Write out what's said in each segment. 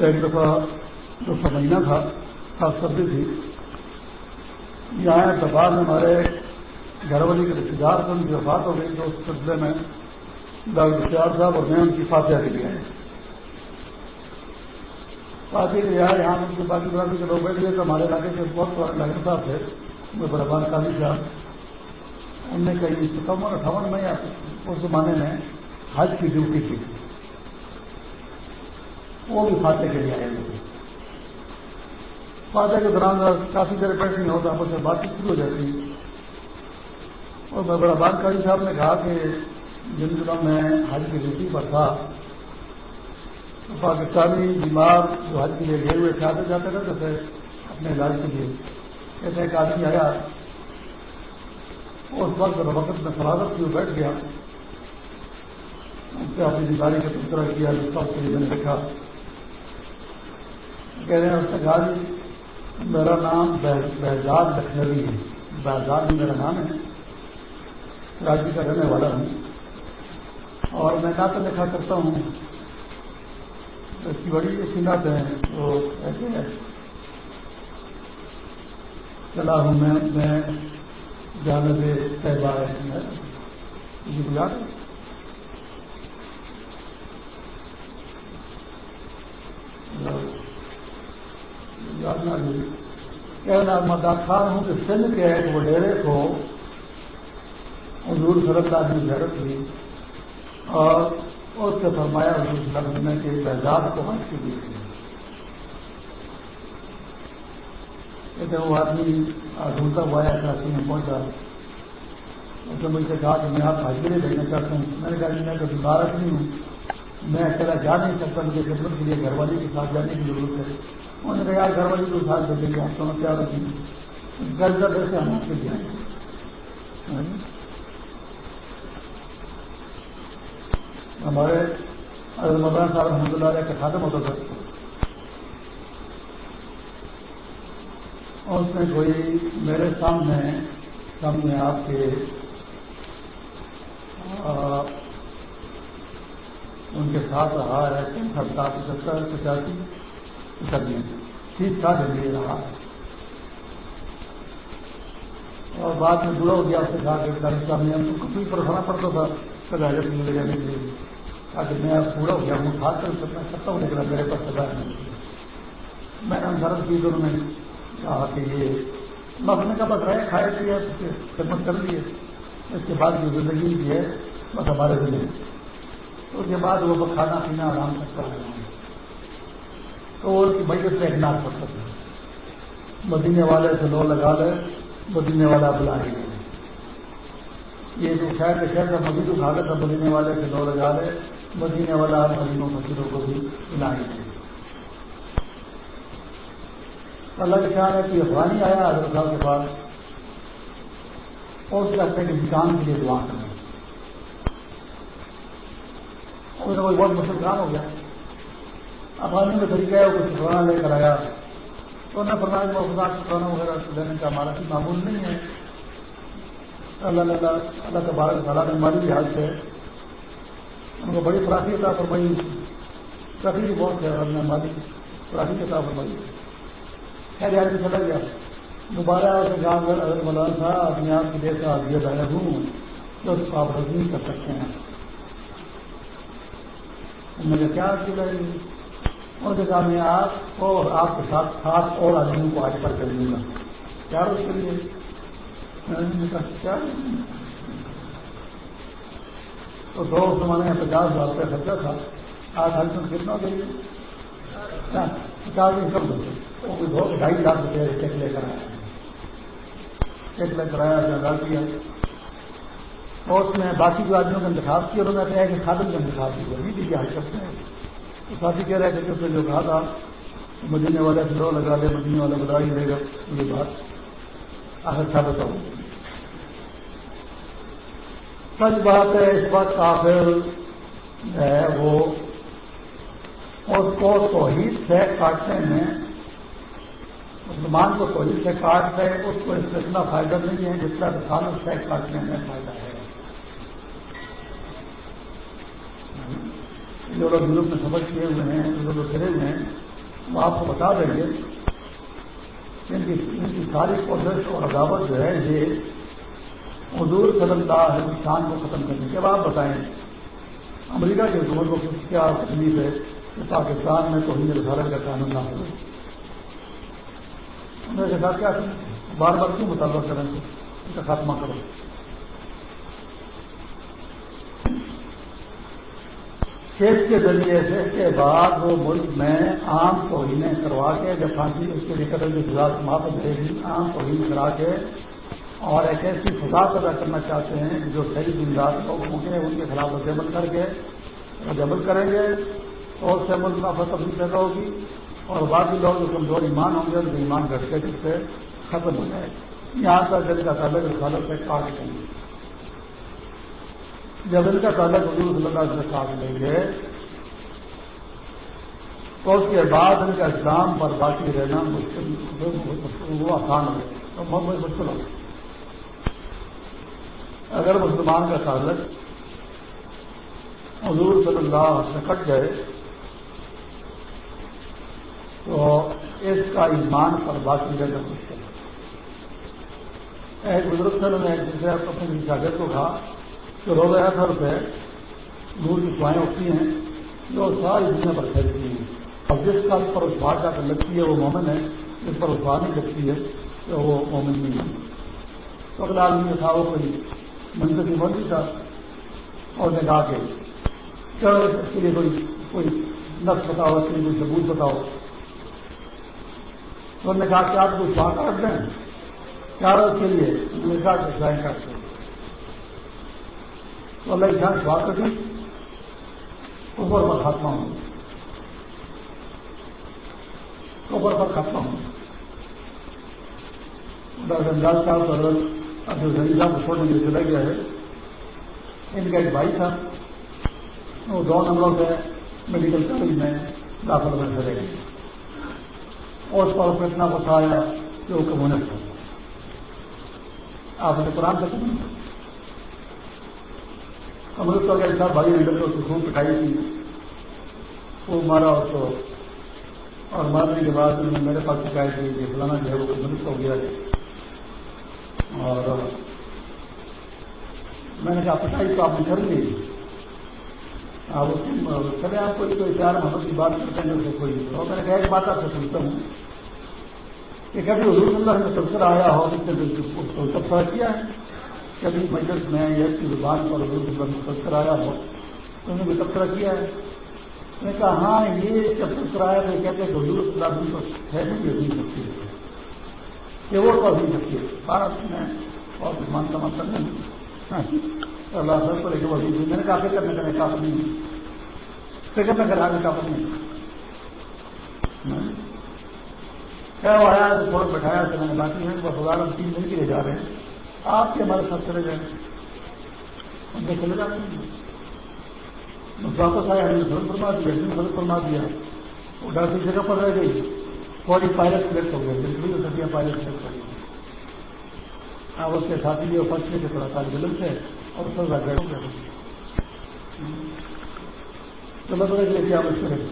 ایک دفعہ جو مہینہ تھا، خاص سردی تھی یہاں دربار میں ہمارے گھر والی کے رشتے دار ان کی وفات ہو گئی تو اس سلسلے میں ڈاکٹر شہر صاحب اور میں ان کی فاتحہ کے لیے آئے۔ فاتح کے لیے یہاں ان کے باقی برادری کے لوگ بیٹھے تو ہمارے علاقے کے بہت بڑے ڈاکٹر صاحب تھے، وہ بڑا بان کالی صاحب۔ ان نے کہیں ستمبر اٹھاون میں یا اس زمانے میں حج کی ڈیوٹی کی۔ وہ بھی فاتح کے لیے آئے ہوئے۔ فاتح کے دوران کافی دیر بیٹھ نہیں ہوتا آپس میں بات چیت شروع ہو جاتی۔ اور میں بڑا بان کاری صاحب نے کہا کہ جن دنوں میں حج کی ڈیوٹی پر تھا، تو پاکستانی بیمار جو حج کے لیے گئے ہوئے تھے آتے جاتے رہتے تھے اپنے علاج کے لیے۔ ایسے ایک آدمی آیا، اس وقت وقت میں فراغت کی بیٹھ گیا۔ بیماری کا تذکرہ کیا جس وقت کے لیے میں نے دیکھا کہہ رہے ہیں اس نے کہا جی میرا نام بہزاد لکھنوی ہے۔ بہزاد میرا نام ہے۔ راجی کا رہنے والا ہوں۔ اور میں نعت لکھا کرتا ہوں۔ اس کی بڑی ایسی نعت ہے وہ ایسے ہے چلا ہوں میں میں جانب طیبہ یہ ہے۔ کہنا مداخ ہوں کہ سندھ کے وہ ڈیرے کو حضور صلی اللہ علیہ وسلم زیارت ہوئی اور اس سے فرمایا حضور صلی اللہ علیہ کے تعداد کو حج کی دی کہتے وہ آدمی ڈھونڈتا ہوا آیا کراچی میں پہنچا اس نے مجھ سے کہا کہ میں آپ حاضری بھیجنا چاہتا ہوں میں نے کہا کہ میں کبھی بارش نہیں ہوں میں اکیلا جا نہیں سکتا، مجھے خدمت کے لیے گھر والی کے ساتھ جانے کی ضرورت ہے۔ انہوں نے کہا، یار گھر والی کو ساتھ بھیجیں گے آپ سمجھ تیار ہوتی گھر جب ہم آپ کے لیے آئیں ہاں جی۔ ہمارے مولانا صاحب رحمۃ اللہ علیہ کا خاتم ہوتا تھا۔ اور اس میں کوئی میرے سامنے سامنے آپ کے ان کے ساتھ رہا ہے تین سات پچہتر پچاسی پچاسی ٹھیک ٹھاک لیے رہا۔ اور بعد میں بڑا ہو گیا اس کے ساتھ صاحب نے ہم کو کچھ پرکھانا پڑتا تھا۔ سر لے جانے کے لیے تاکہ میں پورا ہو گیا ہوں خاص کر سکتا ہوں لیکن میرے پاس سزا نہیں میں نے درد کی تو انہوں نے کہا کہ یہ مسئلے کا بس رہے کھائے پیے خدمت کر لیے۔ اس کے بعد جو زندگی کی ہے، بس ہمارے دل اس کے بعد وہ کھانا پینا آرام سے کر رہے ہیں۔ تو ان کی بجٹ سے اگنار کر سکتے مدینے والے سے لو لگا لے، مدینے والا بلا رہی ہے یہ جو شہر کے شہر کا مزید اٹھا لے تو مدینے والے سے لو لگا لے، مدینے والا مدینوں مسجدوں کو بھی ملائیں گے اللہ کے خیال ہے کہ افغانی آیا حضرت صاحب کے پاس اور اس راستے کے انسان کے لیے دعا کرنا کوئی نہ کوئی بہت مشکل کام ہو گیا۔ افغانی میں طریقہ ہے، وہ کچھ افغان لے کر آیا۔ تو انہیں فرمایا کہ وہ خدا وغیرہ لینے کا ہمارا کوئی معمول نہیں ہے۔ اللہ اللہ اللہ تبارک تعالیٰ نے ہماری لحاظ سے ان کو بڑی فراخی عطا فرمائی۔ کافی بھی بہت ہے نے ہماری فراخی عطا فرمائی۔ خیر یار بھی چلا گیا۔ دوبارہ اسے جان اگر مولانا تھا اپنے آپ کی دیر کا دیا ہوں۔ تو اس کو آپ رزمی کر سکتے ہیں۔ مجھے کیا ان کہا میں آپ اور آپ کے ساتھ سات اور آدمیوں کو آج پر کر دوں گا۔ کیا روز کریے کیا تو دو زمانے میں پچاس ہزار روپئے خرچہ تھا۔ آج ہر دن کتنا دیں ہاں، گے پچاس دن کم وہ کوئی دو ڈھائی لاکھ روپئے چیک لے کر آیا۔ چیک لے کر آیا جگہ کیا۔ اور اس میں باقی جو آدمیوں کا انتخاب کیا، انہوں نے کہا کہ خادم کا انتخاب کیا نہیں دیجیے حل کرتے ہیں تو ساتھی کہہ رہے تھے کہ اس نے جو کہا تھا، مدینے والے سے لگا لے، مدینے والا بتا ہی رہے گا۔ یہ بات آخر ثابت ہوگی سچ بات ہے، اس وقت کافر ہے وہ۔ اس کو توحید سے کاٹنے میں، مسلمان کو توحید سے کاٹتے، اس کو اس سے اتنا فائدہ نہیں ہے جس کا رسالت سے کاٹنے میں فائدہ ہے۔ جو لوگ یوروپ میں سفر کیے ہوئے ہیں، جو لوگ پھرے ہوئے ہیں وہ آپ کو بتا دیں گے ان کی ان کی ساری کوشش اور عداوت جو ہے، یہ حضور صلی اللہ ہندوستان کو ختم کرنے کے بعد بتائیں، امریکہ کی حکومت کو کیا تکلیف ہے کہ پاکستان میں تو ہند رسالت کا قانون نہ ہو؟ انہوں نے کہا کیا بار بار کیوں مطالبہ کریں؟ گے اس کا خاتمہ کرو۔ کھیت کے ذریعے سے اس کے بعد وہ ملک میں عام توہینیں کروا کے جب پھانسی اس کے لیے قتل کی سزا سماپت رہے گی، عام توہین کرا کے اور ایک ایسی سزا پیدا کرنا چاہتے ہیں جو صحیح دن رات لوگ ہوں گے ان کے خلاف جبل کر کے جبل کریں گے تو اس سے ملک میں فصل پیدا ہوگی اور باقی لوگ جو کمزور ایمان ہوں گے، ان کے ایمان گھٹ کے جس سے ختم ہو جائے یہاں تک دل کا تعلق رسالت سے کاٹ لیں گے جب ان کا تعلق حضور صلی اللہ سے کاٹ لیں گے تو اس کے بعد ان کا اسلام پر باقی رہنا مشکل وہ آسان ہے تو بہت بہت مشکل ہو اگر مسلمان کا تعلق حضور صلی اللہ سے کٹ گئے تو اس کا ایمان پر باقی رہنا مشکل ہے۔ ایک بزرگ سر نے جسے اپنے شاگرد کو کہا کہ روز اثر سے نور کی سوائیں اٹھتی ہیں جو ساری دنیا پر پھیلتی ہیں۔ اور جس کا اس پر جا کر لگتی ہے، وہ مومن ہے۔ جس پر اتفاق نہیں لگتی ہے، تو وہ مومن نہیں ہے۔ تو اگلا آدمی تھا، وہ کوئی منظر کی مرضی تھا اور نے کہا کہ چلو، اس کے لیے کوئی کوئی نقص بتاؤ اس کے لیے کوئی ثبوت بتاؤ تو انہوں نے کہا کہ آپ کوئی سواد کاٹ دیں کیا اس کے لیے۔ انہوں نے کہا کہ سوائیں کاٹ دیں تو اللہ کی انسان سواد کٹی اوپر پر خاتمہ ہوں۔ اوپر پر خاتمہ ہوں۔ ڈاکٹر انداز صاحب اور اب جو صاحب کو چھوڑنے کے لیے چلا گیا ہے۔ ان کا ایک بھائی تھا۔ وہ دو نمبروں سے میڈیکل کالج میں داخل میں چلے گئے۔ اور اس پر اتنا غصہ آیا کہ وہ کمونسٹ تھا۔ آپ نے قرآن کا کمونسٹ کمونسٹ کا ایسا بھائی لیڈر کو خون پٹائی تھی۔ وہ مارا اس کو اور مارنے کے بعد انہوں نے میرے پاس شکایت کی کہ فلانا جو ہے وہ کمونسٹ ہو گیا۔ اور میں نے کہا پٹائی تو آپ نے کر لی۔ آپ چلے آپ کوئی کوئی پیار محبت کی بات کرتے ہیں اسے کوئی اور میں نے کہا، ایک بات آپ سے سنتا ہوں۔ کہ کبھی حضور صلی اللہ میں تبصرہ آیا ہو، اس نے تبصرہ کیا۔ ہے کبھی مجلس میں یا کی زبان پر حضور آیا ہو، تو انہوں نے تبصرہ کیا ہے۔ میں نے کہا ہاں یہ جب تبصرہ آیا تو کہتے ہیں کہ حضور صلی اللہ علیہ وسلم ہے بھی نہیں سکتی ہے۔ کہ وہ تو نہیں سکتی ہے۔ بھارت میں اور مان کا مطلب نہیں ہاں جی، اللہ سب کو لے کے وزیر میں نے کہا، فکر میں کرنے کا نہیں فکر میں کرا کے کافی نہیں ہاں جی۔ کیا وہ آیا تو تھوڑا بٹھایا تو میں نے باقی ہے بس ہزار ہم تین دن کے لیے جا رہے ہیں۔ آپ کے ہمارے ساتھ چلے جائیں ان سے چلے جاتے ہیں۔ واپس آیا ہم نے سرد فرما دیا، ہم نے سرد فرما دیا۔ وہ ڈاکٹر جگہ پر رہ گئی۔ فوری پائلٹ سلیکٹ ہو گئے۔ بالکل پائلٹ سلیکٹ ہو گئی اب اس کے ساتھی بھی فرسٹ کے تھوڑا طالب علم سے اور سزا گئے ہو گئے تو مطلب لیے کیا مشکل ہے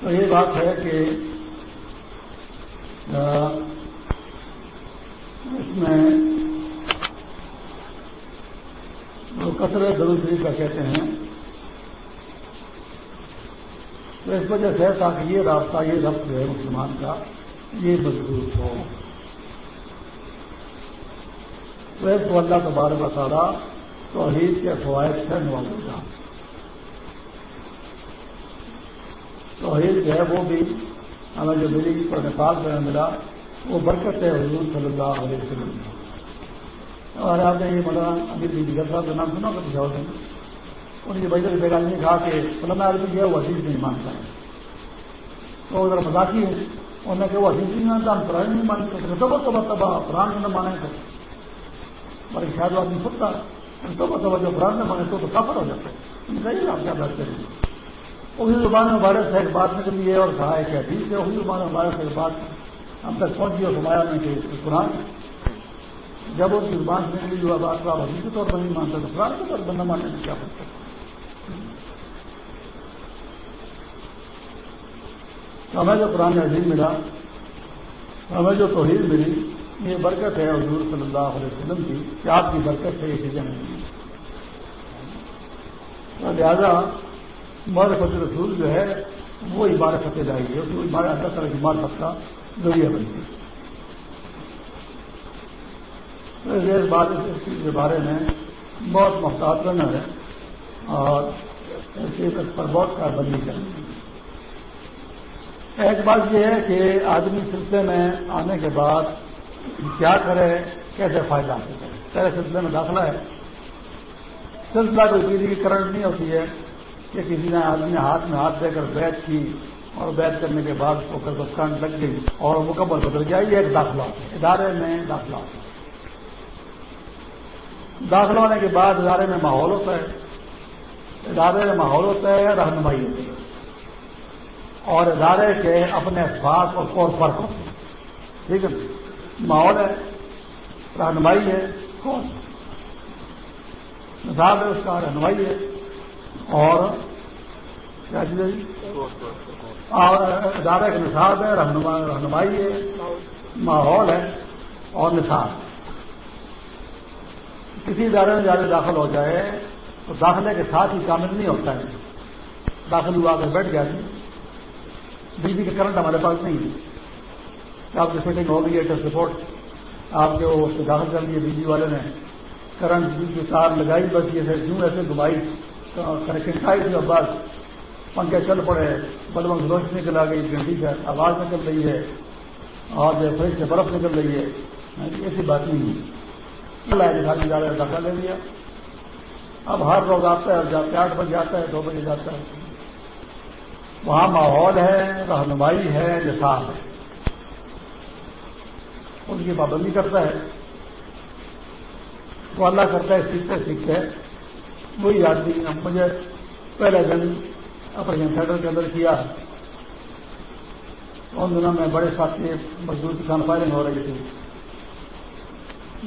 تو یہ بات ہے کہ اس میں جو قطر ضرور شریف کا کہتے ہیں، تو اس وجہ سے تاکہ یہ راستہ، یہ رفت جو ہے مسلمان کا، یہ مضبوط ہو۔ تو اس کو اللہ تبارک و تعالیٰ توحید کے فوائد سے نوازے توحید جو ہے وہ بھی ہمیں جو میری پر نفاذ میں ملا۔ وہ برکت ہے حضور صلی اللہ علیہ وسلم اور آپ نے یہ مولانا امیر جی جگر صاحب کا نام سنا کر پچھاؤ دیں انہیں یہ بجر بیگان نے کہا کہ فلانا آدمی جو ہے وہ عزیز نہیں مانتا ہے۔ تو ادھر مذاقی ہے۔ انہوں نے کہا وہ عزیز نہیں مانتا، ہم قرآن نہیں مانتے۔ تو بہت مرتبہ قرآن میں نہ مانے تو؟ بلکہ شاید آدمی سکتا تو مطلب جو قرآن میں مانے تو تو کافر ہو جاتا ہے۔ ان کا یہ آپ کیا بات کریں اسی زبان میں بارے سے ایک بات نکلی ہے اور کہا ہے کہ حدیث ہے۔ اسی زبان میں بارے سے ایک بات ہم تک پہنچی اور سمایا میں کہ قرآن جب ان کی زبان سے نکلی جو بات کو آپ کے طور پر نہیں مانتے تو قرآن کے طور پر نہ ماننے میں کیا پڑتا ہمیں جو قرآن عظیم ملا، ہمیں جو توحید ملی، یہ برکت ہے حضور صلی اللہ علیہ وسلم کی کہ آپ کی برکت سے یہ چیزیں ملی لہذا معرفت رسول جو ہے، وہ عبارت فتح جائے گی اس کو اللہ طرح کی مارفت کا ذریعہ بنتی ہے۔ اس بات اس چیز کے بارے میں بہت محتاط رہنا ہے اور اس پر بہت کاربندی کرنی ہے۔ ایک بات یہ ہے کہ آدمی سلسلے میں آنے کے بعد کیا کرے، کیسے فائدہ حاصل کرے۔ پہلے سلسلے میں داخلہ ہے۔ سلسلہ کوئی بجلی کی کرنٹ نہیں ہوتی ہے کہ کسی نے آدمی نے ہاتھ میں ہاتھ دے کر بیت کی اور بیت کرنے کے بعد وہ کر لگ گئی اور مکمل بدل گیا. یہ ایک داخلہ ادارے میں داخلہ داخلہ ہونے کے بعد ادارے میں ماحول ہوتا ہے. ادارے میں ماحول ہوتا ہے رہنمائی ہوتی ہے؟ اور ادارے کے اپنے اسباب اور کور فرق ہوتے ہیں ٹھیک ہے. ماحول ہے. رہنمائی ہے. کون نصاب ہے اس کا. رہنمائی ہے. اور کیا چیز جی؟ اور ادارے کا نصاب ہے رہنمائی ہے، ماحول ہے اور نصاب۔ کسی ادارے میں زیادہ داخل ہو جائے تو داخلے کے ساتھ ہی کامل نہیں ہوتا ہے۔ داخل ہوا کر بیٹھ گیا بجلی کا کرنٹ ہمارے پاس نہیں ہے۔ آپ کی فٹنگ ہو گئی ہے ٹیسٹ رپورٹ آپ کے وہ داخل کر لیے بجلی والے نے، کرنٹ بجلی کی تار لگائی، بس یہ جوں ایسے گھمائی کنیکشن کھائی تھی اور بس۔ پنکھے چل پڑے بلبوں سے روشنی نکل آ گئی، گھنٹی سے آواز نکل رہی ہے اور جو فریج سے برف نکل رہی ہے۔ ایسی بات نہیں ہے۔ جا رہے داخلہ لے لیا۔ اب ہر روز آتا ہے، جاتے آٹھ بجے آتا ہے، دو بجے جاتا ہے۔ وہاں ماحول ہے، رہنمائی ہے، نصاب ہے۔ ان کی پابندی کرتا ہے۔ وہ اللہ کرتا ہے سیکھتے سیکھتے وہی آدمی، مجھے پہلے دن اپنے تھیٹر کے اندر کیا ان دنوں میں بڑے ساتھی مزدور کسان فائرنگ ہو رہی تھی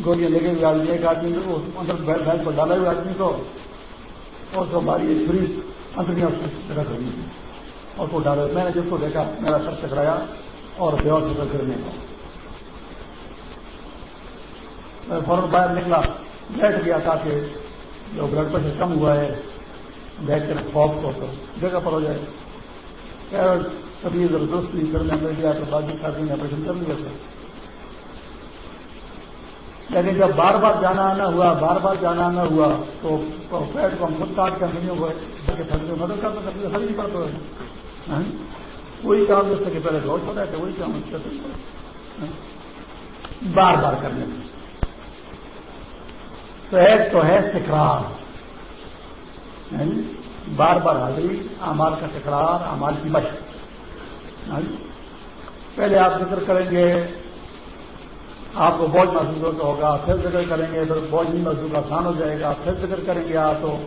گولیاں لگے ہوئے آدمی، ایک آدمی اندر بھینس پر ڈالے ہوئے آدمی کو اور تو ہماری ایک فری اندر جگہ کرنی تھی۔ اور کو ڈالے میں نے جس کو دیکھا، میرا سر ٹکرایا اور بیور سے گرنے کا میں فوراً باہر نکلا۔ بیٹھ گیا تاکہ جو بلڈ پریشر کم ہوا ہے بیٹھ کر خوف کو تو جگہ پر ہو جائے۔ کبھی زبردستی کرنے میں گیا تو بازی کر دیں آپریشن کر لیا تھا لیکن جب بار بار جانا آنا ہوا، بار بار جانا آنا ہوا، تو پیٹ کو ہم خود کاٹ کر نہیں ہوئے۔ مدد کرتا کبھی ہر نہیں پڑتا ہاں؟ وہی کام جس سے پہلے روز ہوتا ہے وہی کام اس کا ہاں؟ بار بار کرنے۔ میں تو ایک تو ہے تکرار۔ ہاں؟ یعنی بار بار حاضری امال کا تکرار امال کی مشق۔ یعنی پہلے آپ ذکر کریں گے، آپ کو بوجھ محسوس ہوگا، پھر ذکر کریں گے پھر بوجھ نہیں محسوس آسان ہو جائے گا، پھر ذکر کریں گے آپ تو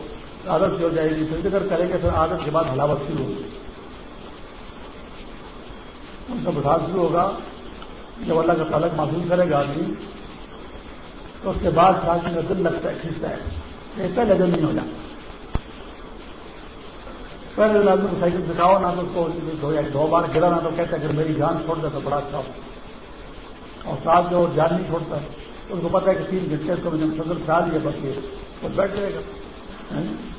عادت ہو جائے گی، پھر ذکر کریں گے پھر عادت کے بعد ہلاوت شروع ہوگی۔ ان کا بٹھا شروع ہوگا، جب اللہ کا تعلق محسوس کرے گا آدمی، تو اس کے بعد شادی کا دل لگتا ہے، کھینچتا ہے یہ پہلے دن نہیں ہو جاتا۔ پہلے دن آدمی کو سائیکل سکھاؤ نہ تو اس کو دو بار گرا، نہ تو کہتا ہے کہ میری جان چھوڑ دے تو بڑا اچھا ہو۔ اور ساتھ جو جان نہیں چھوڑتا، اس کو پتا ہے کہ تین گھنٹے کو میں نے سزر کھا لیا بس یہ۔ وہ بیٹھ جائے گا۔ ہاں؟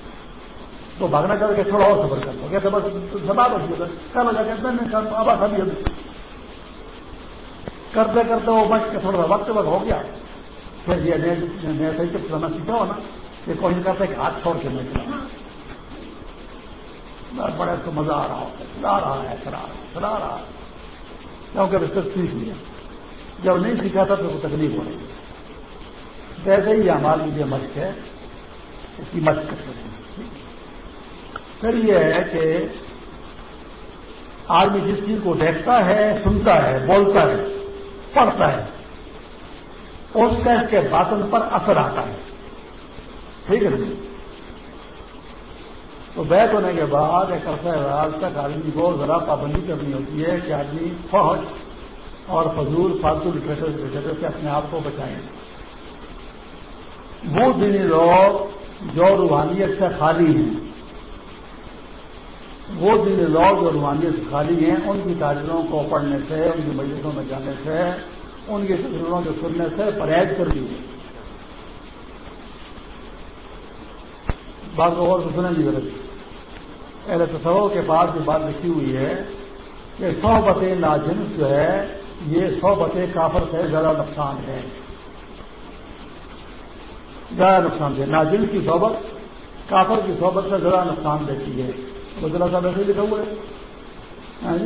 تو بھاگنا کر کے تھوڑا اور سفر کرتا کہتے بس سب ہوتی کل ہو جاتا اب ابھی کرتے کرتے وہ بچ کے تھوڑا سا وقت وقت ہو گیا۔ پھر یہ نیا صحیح سے چلانا سیکھا ہو نا یہ کوشش کرتا ہے کہ ہاتھ چھوڑ کے میں چلانا بڑے اس کو مزہ آ رہا ہوتا ہے چلا رہا ہے چلا رہا چلا رہا ہے۔ کیونکہ رشتے سیکھ لیا۔ جب نہیں سیکھا تھا تو وہ تکلیف ہو رہی ہے۔ ویسے ہی ہمارے لیے مشق ہے، اس کی مشق کرتے ہیں پھر یہ ہے کہ آدمی جس چیز کو دیکھتا ہے، سنتا ہے، بولتا ہے، پڑھتا ہے، اس کا اس کے باطن پر اثر آتا ہے۔ ٹھیک ہے تو بیت ہونے کے بعد ایک عرصہ آج تک آدمی کو ذرا پابندی کرنی ہوتی ہے کہ آدمی فوج اور فضول فالتو لٹریچر سے اپنے آپ کو بچائیں۔ وہ دن لوگ جو روحانیت سے خالی ہیں، وہ جن لوگ اور روحانیت سے خالی ہیں، ان کی تعلیموں کو پڑھنے سے، ان کی مجلسوں میں جانے سے، ان کی تصویروں کے سننے سے پرہیز کر دی۔ بات اور سنیں گی غلط۔ اہل تصور کے بعد جو بات لکھی ہوئی ہے کہ سو ناجنس جو ہے، یہ سو کافر سے زیادہ نقصان ہے۔ زیادہ نقصان دے ناجنس کی صحبت کافر کی صحبت سے زیادہ نقصان دیتی ہے۔ گزرا صاحب ایسے لکھا ہوا ہے۔ ہاں جی؟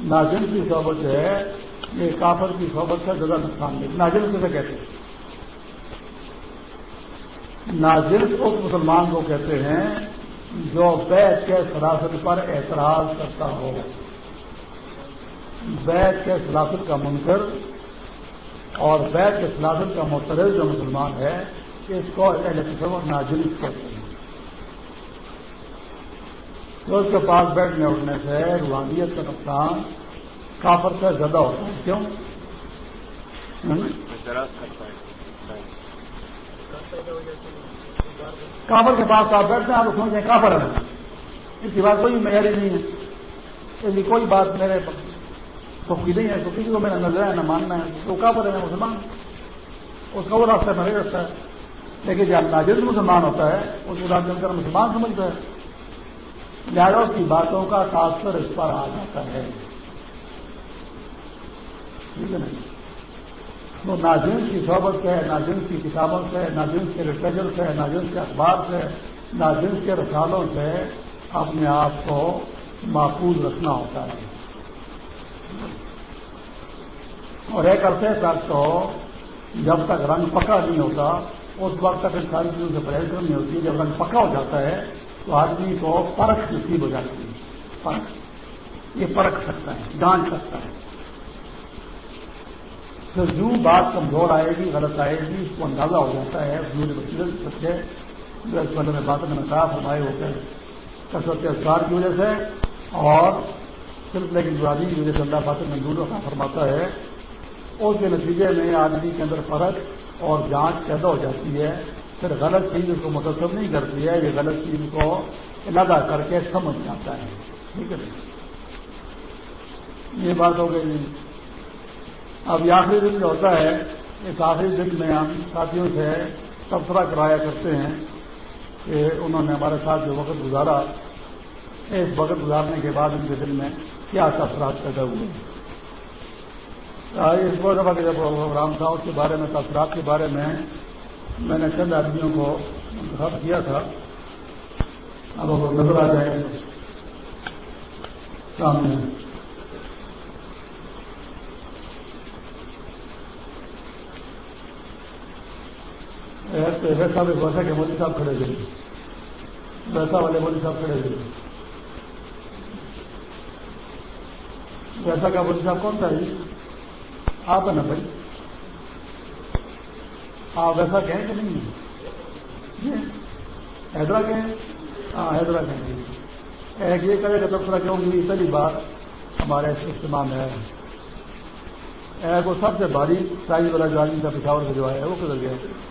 ناجن کی صحبت جو ہے، یہ کافر کی صحبت سے زیادہ نقصان دیتی ناجن کیسے کہتے ہیں؟ ناجن اس مسلمان کو کہتے ہیں جو بیت کے سلاست پر اعتراض کرتا ہو۔ بیت کے سلاست کا منکر اور بیت کے سلاست کا مترد جو مسلمان ہے، اس کو ناجن کہتے ہیں۔ تو اس کے پاس بیٹھنے اٹھنے سے روحانیت کا نقصان کافر سے زیادہ ہوتا ہے۔ کیوں؟ کافر کے پاس آپ بیٹھتے ہیں، آپ سمجھتے ہیں کافر ہے اس کی بات کوئی معیاری نہیں ہے۔ اس کوئی بات میرے تو نہیں ہے، تو کسی کو میرا نظر ہے، نہ ماننا ہے۔ تو کافر ہے مسلمان اس کا وہ راستہ نہیں رکھتا ہے۔ لیکن جب ناجر مسلمان ہوتا ہے، اس کو راجن کر مسلمان سمجھتا ہے۔ لہٰذا کی باتوں کا تاثر اس پر آ جاتا ہے۔ ٹھیک ہے نا؟ تو ناجنس کی صحبت سے ناجنس کی کتابوں سے ناجنس کے لٹریچر سے ناجنس کے اخبار سے ناجنس کے رسالوں سے اپنے آپ کو محفوظ رکھنا ہوتا ہے۔ اور ایک عرصے تک تو جب تک رنگ پکا نہیں ہوتا، اس وقت تک ان ساری چیزوں سے پرہیز نہیں ہوتی، جب رنگ پکا ہو جاتا ہے تو آدمی کو پرکھ نصیب ہو جاتی ہے۔ پرکھ، یہ پرکھ سکتا ہے، جان سکتا ہے۔ تو جو بات کمزور آئے گی، غلط آئے گی، اس کو اندازہ ہو جاتا ہے۔ بچے میں بات میں صاف ہمارے ہو کر کثرت اثار کی وجہ سے اور صرف لیکن برادری کی وجہ سے اللہ فاطر منظور کا فرماتا ہے، اس کے نتیجے میں آدمی کے اندر فرق اور جانچ پیدا ہو جاتی ہے۔ پھر غلط چیز اس کو متصر نہیں کرتی ہے، یہ غلط چیز کو لگا کر کے سمجھ جاتا ہے۔ ٹھیک ہے۔ یہ بات ہو گئی۔ اب یہ آخری دن جو ہوتا ہے، اس آخری دن میں ہم ساتھیوں سے تبصرہ کرایا کرتے ہیں کہ انہوں نے ہمارے ساتھ جو وقت گزارا، اس وقت گزارنے کے بعد ان کے دل میں کیا تاثرات پیدا ہوئے؟ اس بہت دفعہ جب پروگرام تھا اس کے بارے میں، تاثرات کے بارے میں میں نے چند آدمیوں کو منتخب کیا تھا۔ اب وہ نظر آ جائے سامنے۔ ویسا بھی ویسا کے مودی صاحب کھڑے ہوئے ویسا والے مودی صاحب کھڑے ہوئے ویسا کا مودی صاحب کون تھا جی؟ آپ ہے نا بھائی؟ آپ ویسا کہیں کہ نہیں جی، حیدرا کہیں؟ ہاں حیدرا کہیں۔ ایک یہ کرے گا تبصرہ کیوں گی پہلی بار ہمارے اجتماع میں ہے ایک وہ سب سے بھاری سائز والا جو کا پشاور جو ہے، وہ کدھر گیا ایسا آدمی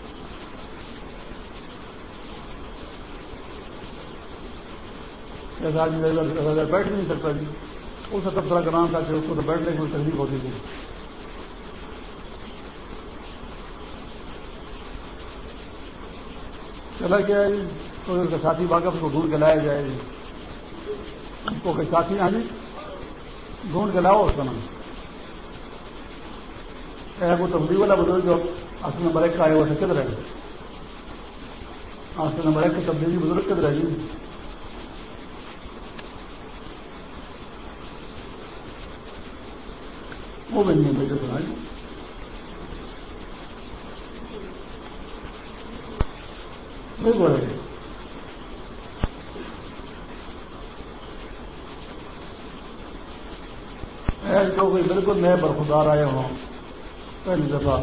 جی، بیٹھ نہیں سکتا جی اس سے تبصرہ کرانا تھا کہ اس کو تو بیٹھنے کی کوئی تکلیف ہوتی تھی چلا گیا جی تو ان کا ساتھی واقف کو ڈھونڈ کے لایا جائے جی۔ کو کوئی ساتھی آ جی ڈھونڈ کے لاؤ اس کا نام وہ تبدیلی والا بزرگ جو اصل نمبر ایک کا ہے، وہ کدھر رہے اصل نمبر ایک کی تبدیلی بزرگ کدھر ہے جی؟ وہ بھی نہیں مجھے سنا جی نہیں جو کوئی بالکل نئے برخدار آئے ہوں، پہلی دفعہ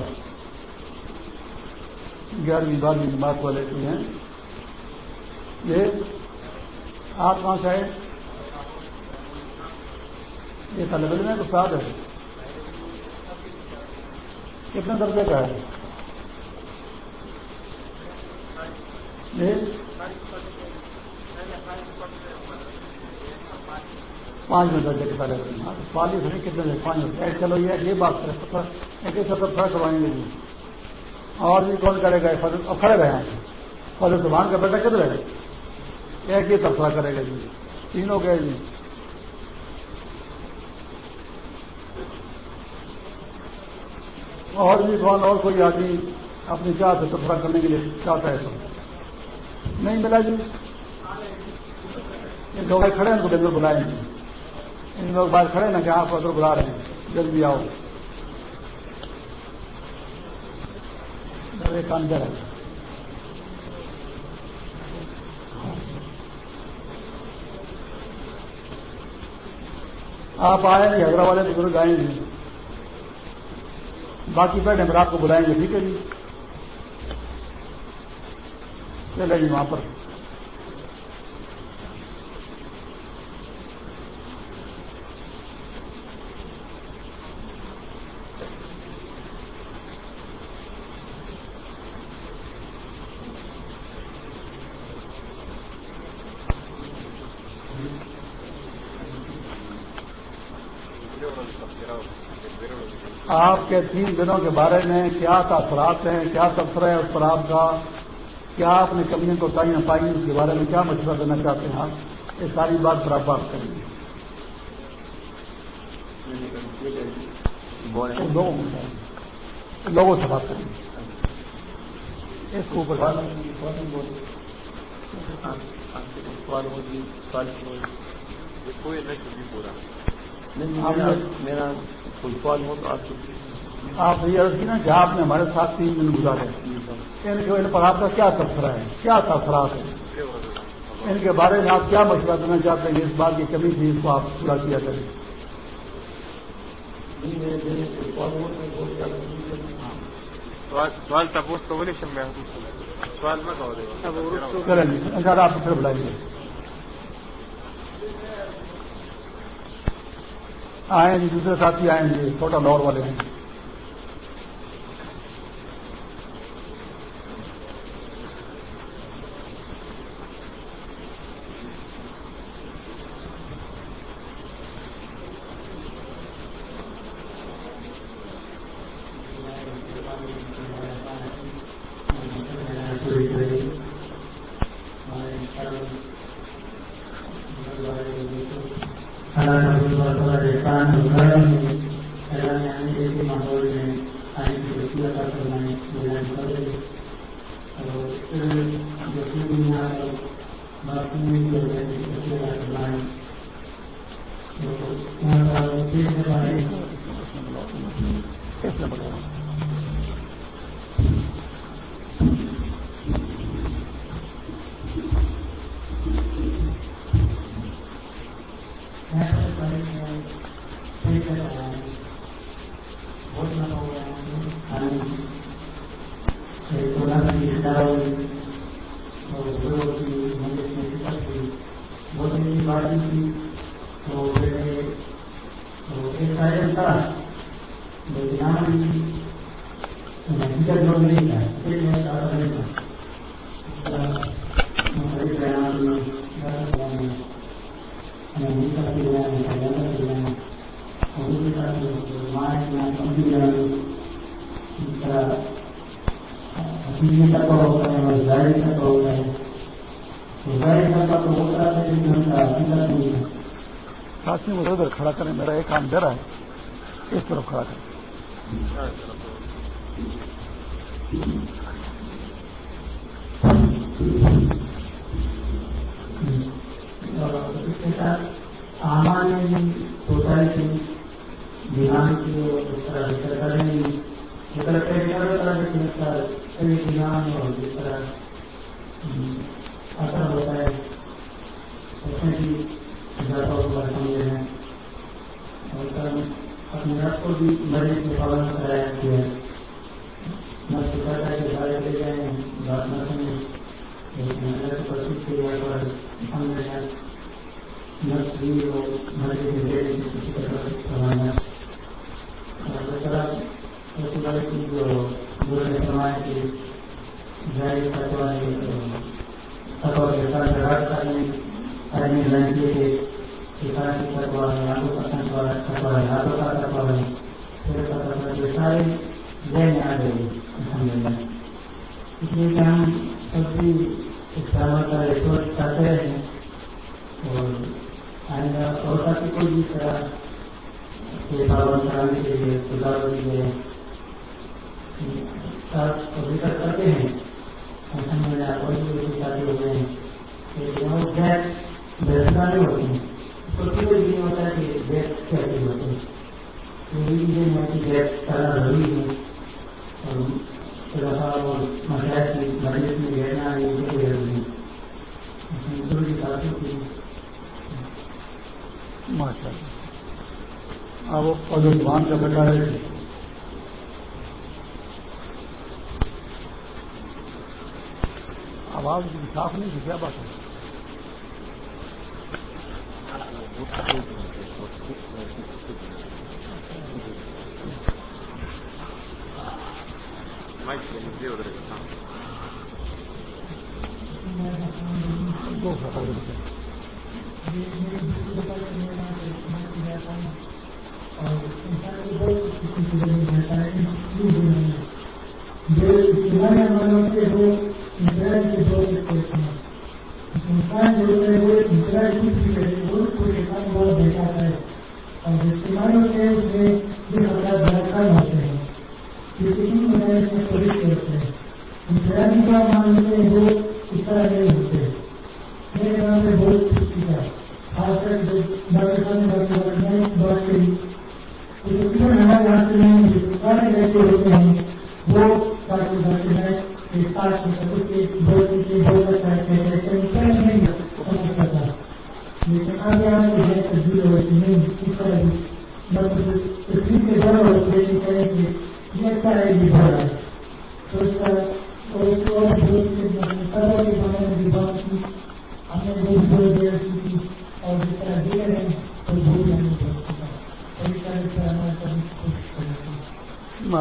گیارہویں، بارہویں جماعت والے جو ہیں، یہ آپ کہاں سے آئے؟ یہ طالب علم ہے تو ساتھ ہے کتنے درجے کا ہے؟ جی؟ پانچ میں درجے کے پہلے چالیس نہیں کتنے پانچ چلو، یہ بات کریں ایک سطح کروائیں گے جی۔ اور بھی کون کرے گا؟ کھڑے رہے ہیں فضل زبان کا بیٹا کدھر ہے؟ ایک ہی تبصرہ کرے گا جی۔ تینوں گئے جی۔ اور بھی کون اور کوئی آدمی اپنی چاہ سے تبصرہ کرنے کے لیے چاہتا ہے تو۔ نہیں ملا جی؟ ان لوگ کھڑے ہیں، ان کو ڈنگر بلائیں گے۔ ان لوگ باہر کھڑے نا کہ آپ کو ادھر بلا رہے ہیں۔ جلدی آؤ۔ ایک اندر ہے؟ آپ آئے گے، حیدرآباد والے بزرگ آئیں گے۔ باقی بیٹھے پھر آپ کو بلائیں گے ٹھیک ہے جی؟ چلے جی وہاں پر۔ آپ کے تین دنوں کے بارے میں کیا تاثرات ہیں کیا تبصرہ ہے اس پر آپ کا کیا آپ نے کمیوں کو تعین پائی اس کے بارے میں کیا مشورہ دینا چاہتے ہیں آپ یہ ساری بات پر آپ بات کریں گے لوگوں سے بات کریں گے اس کو اوپر میرا سوال ہو تو آپ یہ عرض کی نا جہاں آپ نے ہمارے ساتھ تین دن گزارے۔ ان کے ان پر آپ کا کیا تبصرہ ہے؟ کیا تاثرات ہے ان کے بارے میں آپ کیا مشورہ دینا چاہتے ہیں؟ اس بات کی کمی تھی اس کو آپ پورا کیا کریں۔ سوال تپوس تو بولے سوال میں آپ پھر بلائیے آئیں گے دوسرے ساتھی آئیں گے چھوٹا لاہور والے ہیں اور بھی مرنے کی پابندی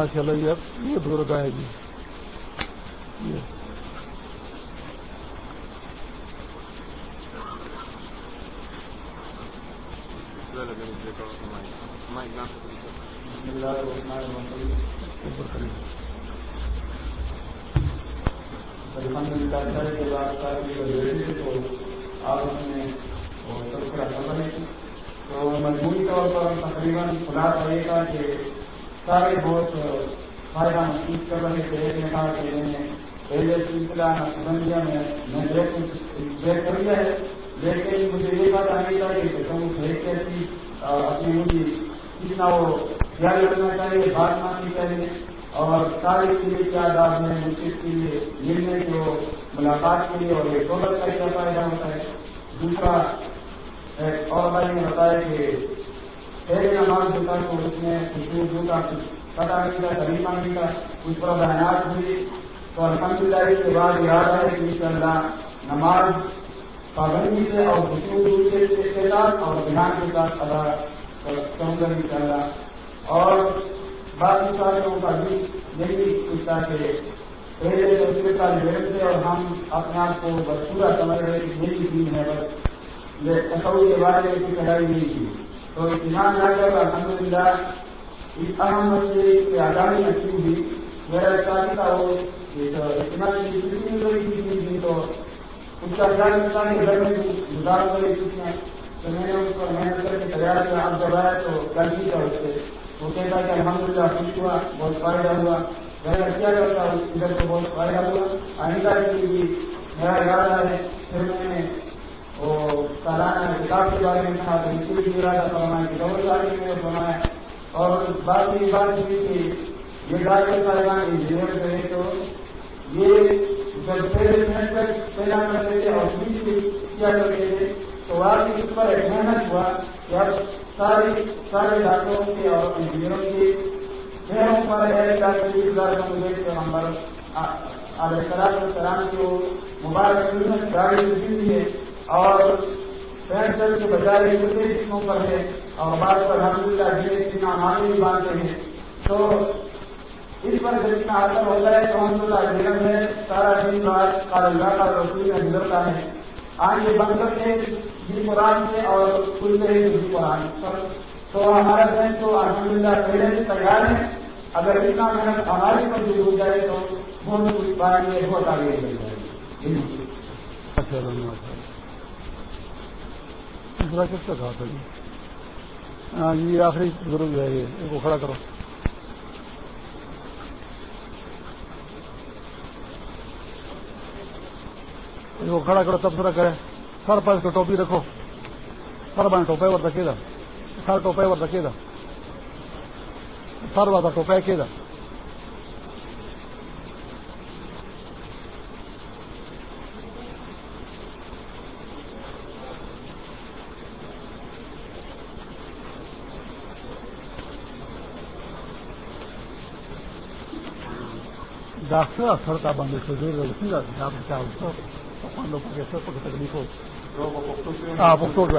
ماشاء اللہ یہ یہ بزرگ آئے جی تو مجبوری طور پر تقریباً خدا کرے گا کہ سارے بہت فائدہ محسوس کر رہے تھے ایک نے کہا کہ میں نے پہلے سلسلہ نقصبندیہ میں میں دیکھ کر لیا ہے۔ لیکن مجھے یہ بات آنے کا کہ تم ایک کیسی اپنی انگلی کتنا وہ خیال رکھنا چاہیے، بات ماننی چاہیے۔ اور سارے کے لیے کیا داد میں مسجد کے لیے ملنے کو ملاقات کے لیے اور ایک دولت کا کیا فائدہ ہوتا ہے۔ دوسرا، ایک اور بھائی نے بتایا کہ پہلے نماز جو ہے تو اس میں کچھ دور دور کا کچھ پتہ نہیں تھا کبھی مانگنے کا اس پر بہنات ہوئی۔ تو الحمد للہ اس کے بعد یاد ہے کہ ان شاء اللہ نماز پابندی سے اور خصوص کے ساتھ اور دھیان کے ساتھ ادا کروں گا ان شاء اللہ اور بعض سالوں کا بھی یہی پوچھتا کہ پہلے دوسرے کا لیٹ تھے اور ہم اپنے آپ کو بس پورا سمجھ رہے کہ یہی دین ہے۔ بس یہ اصل کے بعد ایسی کڑھائی نہیں تھی تو امتحان آ کر الحمد للہ اس اہم مسئلے کی آزادی ہوئی، میرا شادی تھا، وہ اتنا مل رہی تھی جن کو ان کا گھر میں گزار ہو رہی تھی تو میں نے اس کو محنت کر کے تیار کیا آپ جب آیا تو کر بھی تھا اس سے۔ وہ کہتا کہ الحمد للہ ٹھیک ہوا، بہت فائدہ ہوا۔ میں اچھا کرتا ہوں ادھر کو بہت فائدہ ہوا۔ آئندہ کے لیے بھی میرا ارادہ ہے، پھر میں نے وہ سالانہ کتاب کے بارے میں تھا بالکل بھی رہا تھا سالانہ کے کے بارے میں بنایا اور بات یہ بات ہوئی کہ یہ راج کے انجینئر کرے تو یہ جب پہلے منٹ پیدا کرتے تھے اور بیچ میں کیا کرتے تھے، تو واقعی اس پر ایک محنت ہوا کہ اب سارے سارے ڈاکٹروں کے اور انجینئروں کے چہروں پر ہے ڈاکٹر ہزار مجھے ہمارا علیہ السلام کو مبارک گاڑی دی ہے۔ اور بیٹھ کر کے بجائے کتنے قسموں پر جی ہے اور ہمارے پر الحمد للہ دھیرے اتنا معاملے باندھے ہیں تو اس پر جب اتنا حاصل ہوتا ہے تو الحمد للہ جیل ہے، سارا دن بات کا اللہ کا رسول میں گزرتا ہے۔ آج یہ بند کرتے ہیں جی قرآن سے اور کل میں جی قرآن۔ پر تو ہمارا بہن تو الحمد للہ پہلے سے تیار ہے۔ اگر اتنا محنت ہماری مزید ہو جائے تو بہت کچھ بات یہ بہت آگے بڑھ جائیں گے دوسرا کس کا کہا تھا جی؟ ہاں جی آخری بزرگ ہے، یہ ان کو کھڑا کرو۔ وہ کھڑا کرو، تب ذرا کرے سر پر اس کو ٹوپی رکھو۔ سر بان ٹوپے ور رکھے گا سر ٹوپے ور رکھے گا سر والا ٹوپے کے گا ڈاکٹر اثر کا بند سے دور رکھیں گا آپ کیا لوگوں کے سر پر تکلیف ہو آپ تو جو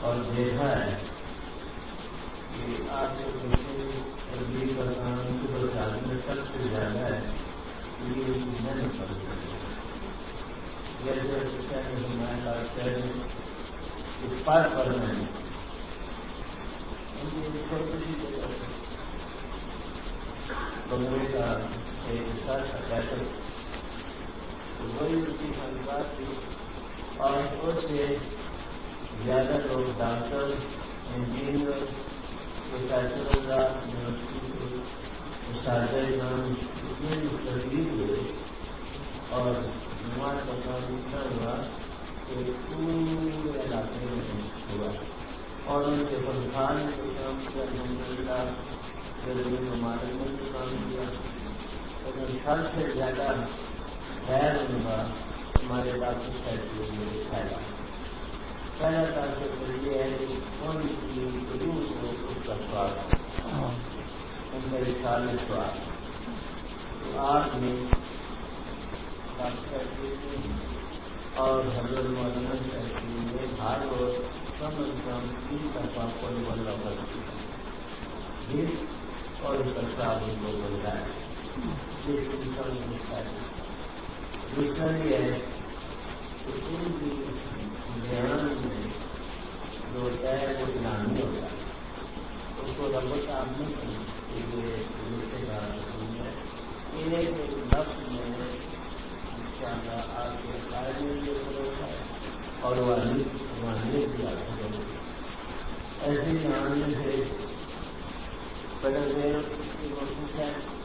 اور دیکھا ہے کہ آپ کے تبدیل کا کام صبح چار میں سب سے زیادہ ہے۔ یہ محنت کر سکتے جیسے ہمارے پاس اس پار پر نہیں بنگلے کا ایک پیٹر وہی اس کی خاندان تھی اور اس سے زیادہ لوگ ڈاکٹر انجینئر پروفیسر کا یونیورسٹی سے اساتذہ نام اتنے ہوئے اور نماز کا کام اتنا ہوا کہ پورے علاقے میں ہوا۔ اور ان کے فنخان نے کام کیا الحمد للہ ممالک نے کام کیا۔ لیکن سب سے زیادہ خیر ان ہمارے ڈاکٹر صاحب کے پھیلا پہلا ڈاکٹر یہ ہے کہ کون سی روح کو اس کا سواد ان کا خیال میں سواد تو آپ نے اور حضرت مولانا صاحب کے لیے کم از کم تین طرفہ کوئی بندہ کرتی ہے اور اس کا ان کو بن جائے یہ دوسرا یہ ہے کہ میں جو ہے، وہ دھیان ہوتا۔ اس کو رب نہیں کہ یہ دوسرے کا ہے۔ ایک لفظ میں ان شاء اللہ آپ کے فائدے ضرورت ہے اور ایسے ہی آنے سے بدل پارشل ہے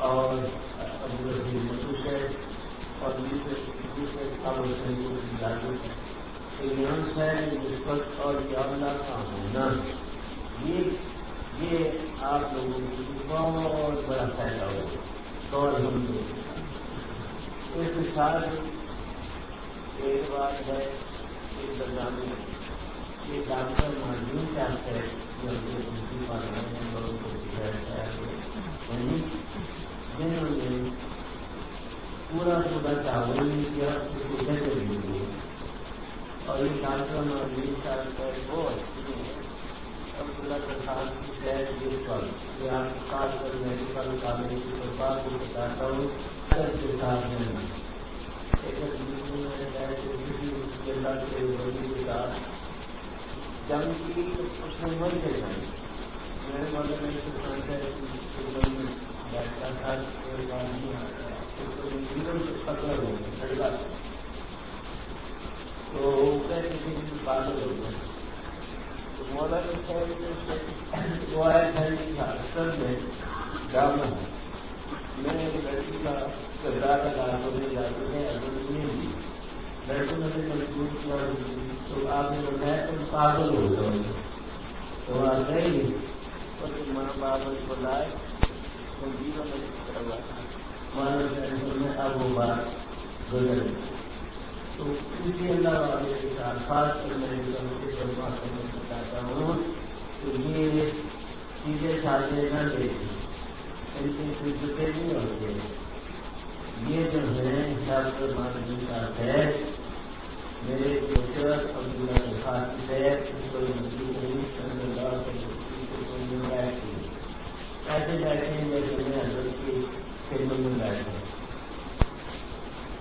اور ابو ربی مشہور ہے اور دوسرے ایمان نسبت اور کا ہونا یہ آپ لوگوں کی بہت بڑا فائدہ ہو۔ اور ہم لوگ اس کے ساتھ ایک بات ہے ایک بدنامی یہ ڈاکٹر معلوم چاہتے ہیں جو دوسری پارلیمنٹ میں جنہوں نے پورا پورا چاول نہیں کیا اس کو کیسے اور یہ ڈاکٹر معلوم چاہتا ہے وہ اچھی ہے عبداللہ پرساد کی شہر جس پر یہ آپ خاص کر میڈیکل کالج کی بات کو بتاتا ہوں کے ساتھ میں جنگ کی اس میں مر کے جائیں میرے والے میں بیٹھتا تھا تو پاگل ہو گئے تو مولا کے خیر وہ آیا تھا اکثر میں ڈاؤن میں ایک لڑکی کا کردار ادا کرنے جاتے ہیں لڑکوں نے مجبور کیا تو آپ نے بتایا تم پاگل ہو جاؤ تو آ گئی اور ماں باپ کو لائے، تو جیون میں کروا۔ میں اب وہ بات گزر تو اسی اللہ والے کے ساتھ خاص کر میں بتاتا ہوں تو یہ چیزیں ساتھ نہ دیکھیں ان کی سوچتے نہیں ہوتے یہ جو ہے ڈاکٹر مانوی کا ہے، میرے ڈاکٹر عبداللہ کے خاص ہے اس کو ایسے بیٹھے۔ جیسے میں حضرت کی خدمت میں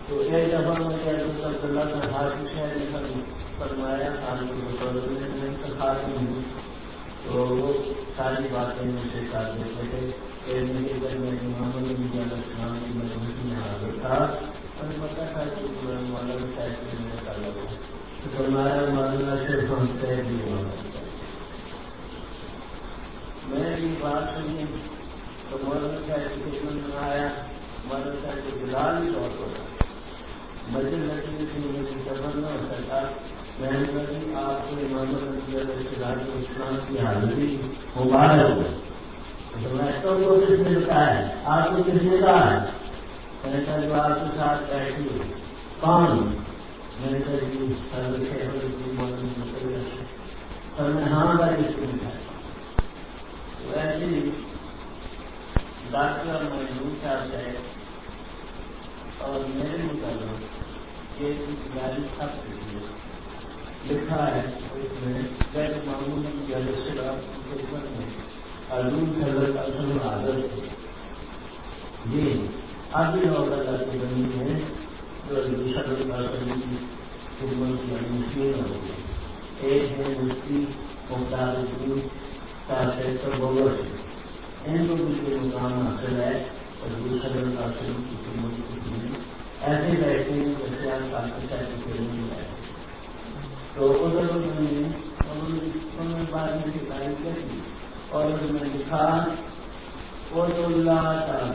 تو ایک دفعہ میں کا شہر نے فرمایا خاص نہیں تو وہ ساری باتیں کر دیتے تھے۔ محمد کی مجبوری میں حاضر تھا۔ اور پتا تھا کہ سے میرا تعلق ہے تو مولانا صرف ہم طے بھی میں یہ بات سنی۔ تو مولانا صاحب کی خدمت میں آیا۔ مولانا صاحب کے بلال بھی بہت ہوتا مسجد لڑکی سے مجھے سفر نہ ہوتا تھا میں نے آپ کو محمد رضی اللہ اسلام کی حاضری مبارک ہو تو کو کس نے بتایا ہے؟ آپ کو کس نے کہا ہے؟ میں نے کہا، جو آپ کے ساتھ بیٹھی کون؟ میں نے کہا جی سر میں ہاں بھائی اس کو ویسے ڈاکٹر محبوب صاحب ہے اور میرے مطابق یہ گاڑی سب لکھا ہے اس میں غیر معمول معمولی خدمت میں ارجن حضرت اصل عادت ہے جی اب اور اللہ کی بنی ہے جو ارجن اصل کی خدمت کی مشکل ہوتی ہے ایک ہے مفتی مختار الدین کا سیکٹر بوگر ان کو بھی کوئی مقام حاصل ہے اور دوسرے کی خدمت کی ایسے بیٹھے ہیں کافی میں تو ادھر انہوں نے بعد میں شکایت کر دی۔ اور اس میں لکھا وہ اللہ کا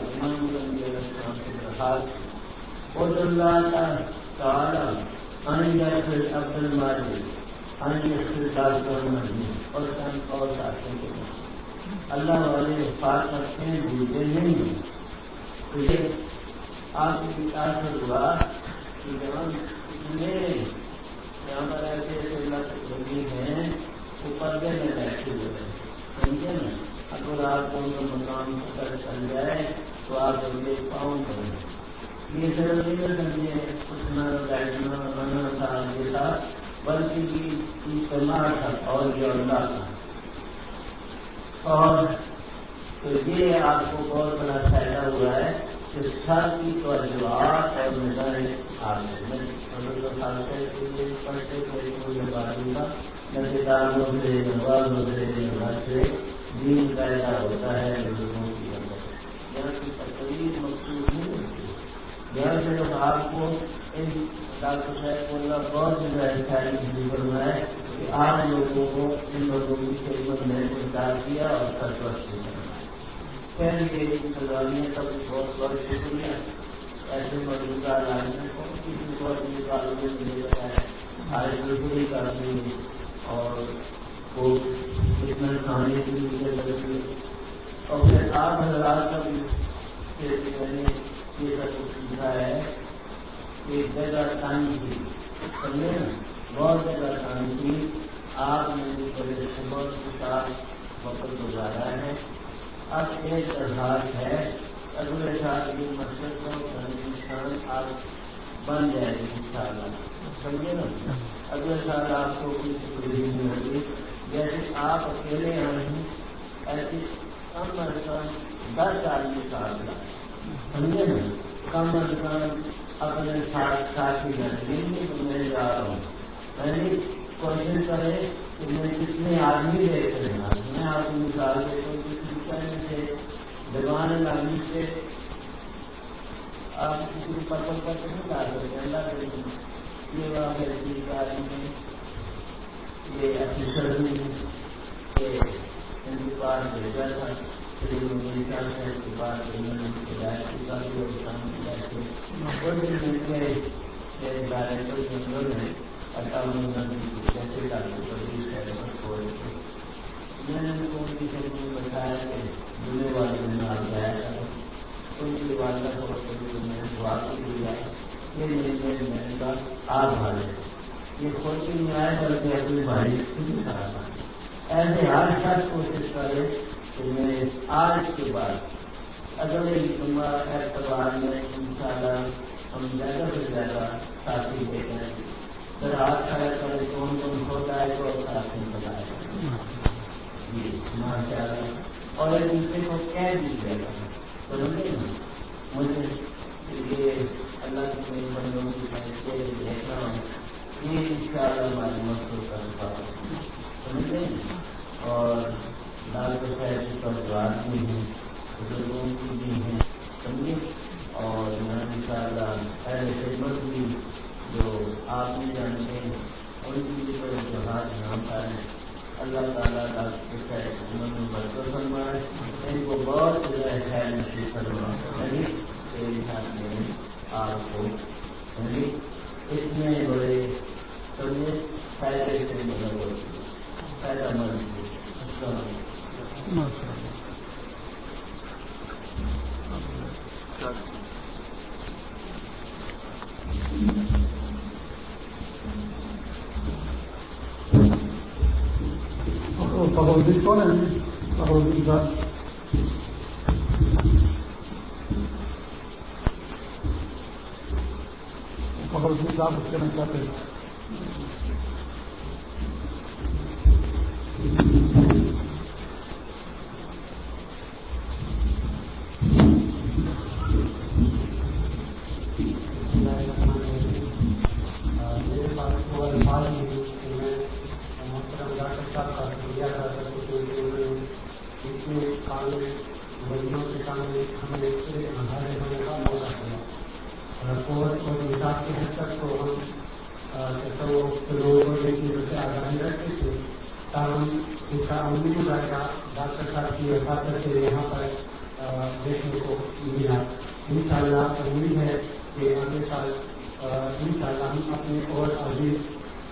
وہ جو اللہ کا تعالیٰ پھر عبد پھر اور اور کے اللہ والے پاس کرتے ہیں بھولتے نہیں ہیں۔ تو یہ آپ کی تاثر ہوا کہ جہاں اتنے یہاں پر ایسے ایسے لفظ بندی ہیں، وہ پردے میں بیٹھے ہوئے ہیں۔ سمجھے نا؟ اگر آپ کو ان کا مقام پتہ چل جائے تو آپ اگلے پاؤں کریں یہ صرف نہیں سمجھے اٹھنا، بیٹھنا بننا تھا، یہ تھا، بلکہ یہ اجتماع تھا اور یہ اللہ تھا۔ اور تو یہ آپ کو بہت بڑا فائدہ ہوا ہے کہ سر کی تو اور میدان آپ میں پڑھتے کا سے نوازوں سے نواز سے دین پیدا ہوتا ہے، لوگوں کے اندر یہاں کی تقریب مقصود نہیں ہوتی۔ یہاں سے آپ کو ان ڈاکٹر صاحب اللہ بہت جو ہے ساری چیز ہے کہ آپ لوگوں کو ان لوگوں کی خدمت میں انکار کیا اور سرپرست کرنا ہے۔ خیر انتظامیہ سب بہت بہت شکریہ ایسے موجودہ علاقے کو کسی کو اپنے کالجوں میں لے کر آئے آج دوسری کارنی اور وہ اتنا کھانے کے لیے لگتی ہے اور پھر آپ حضرات کا بھی میں نے یہ سب کچھ سیکھا ہے۔ کہ جگہ ٹائم تھی۔ سمجھے نا؟ بہت جگہ ٹائم تھی۔ آپ نے بھی بڑے صبح کے ساتھ وقت گزارا ہے۔ اب ایک اظہار ہے۔ اگلے سال کی مقصد ہندوستان آپ بن جائے گی ان شاء اللہ سمجھے نا؟ اگلے سال آپ کو کوئی تکلیف نہیں ہوگی۔ جیسے آپ اکیلے آئے ہیں ایسے کم از کم دس آدمی سال کا سمجھے نا؟ کم از کم اپنے ساتھ ساتھی نہیں تو میں جا رہا ہوں۔ میں نے کوشش کرے کہ میں کتنے آدمی دیکھ رہے ہیں۔ میں آپ کو مثال دیتا ہوں کسی طرح سے جوان آدمی سے آپ کسی پتل پر نہیں ڈال سکتے اللہ کے یہ واقع چیز آدمی ہے یہ افیسر بھی یہ ان کے پاس بھیجا تھا میرے خیال سے اس کے بعد انہوں نے ہدایت کی کافی اور شامل ڈائریکٹر ہے میں نے ان کو بتایا کہ جمعے والے دن آپ جایا ان کی والدہ کو میں نے دعا کی دیا یہ میرے میرے کا یہ سوچ نہیں آئے بلکہ اپنے بھائی ایسے ہر شخص کوشش کرے کہ میں آج کے بعد اگلے جمعہ اعتبار میں ان شاء اللہ ہم زیادہ سے زیادہ ساتھی دیتے ہیں پھر آج کھڑا کرے کون کون ہوتا ہے تو ساتھی بتائے جی ماشاء اللہ اور ایک دوسرے کو کہہ دیجیے گا سمجھے نا مجھے یہ اللہ کے میرے بندوں کی میں دیکھ رہا ہوں۔ یہ ان شاء اللہ ہماری مشہور کرتا ہوں سمجھے اور لال کے صاحب کی توجہات بھی ہیں بزرگوں کی بھی ہیں سمجھے اور میں ان شاء اللہ خدمت بھی جو آپ بھی جانتے ہیں ان کی بھی توجہات یہاں اللہ تعالیٰ میں برکت فرمائے ان کو بہت جو ہے نصیب فرمائے آپ کو اتنے بڑے سمجھے فائدے سے مطلب فائدہ مند Thank کون ہے صاحب صاحب اس کہنا چاہتے ہیں مسلمان کے بیچ ہم سے آگاہی رکھتے تھے تاہم اس کا عملی مظاہرہ ڈاکٹر صاحب کی وفاقت سے یہاں پر دیکھنے کو ملا ان شاء امید ہے کہ اگلے سال ان شاء ہم اپنے اور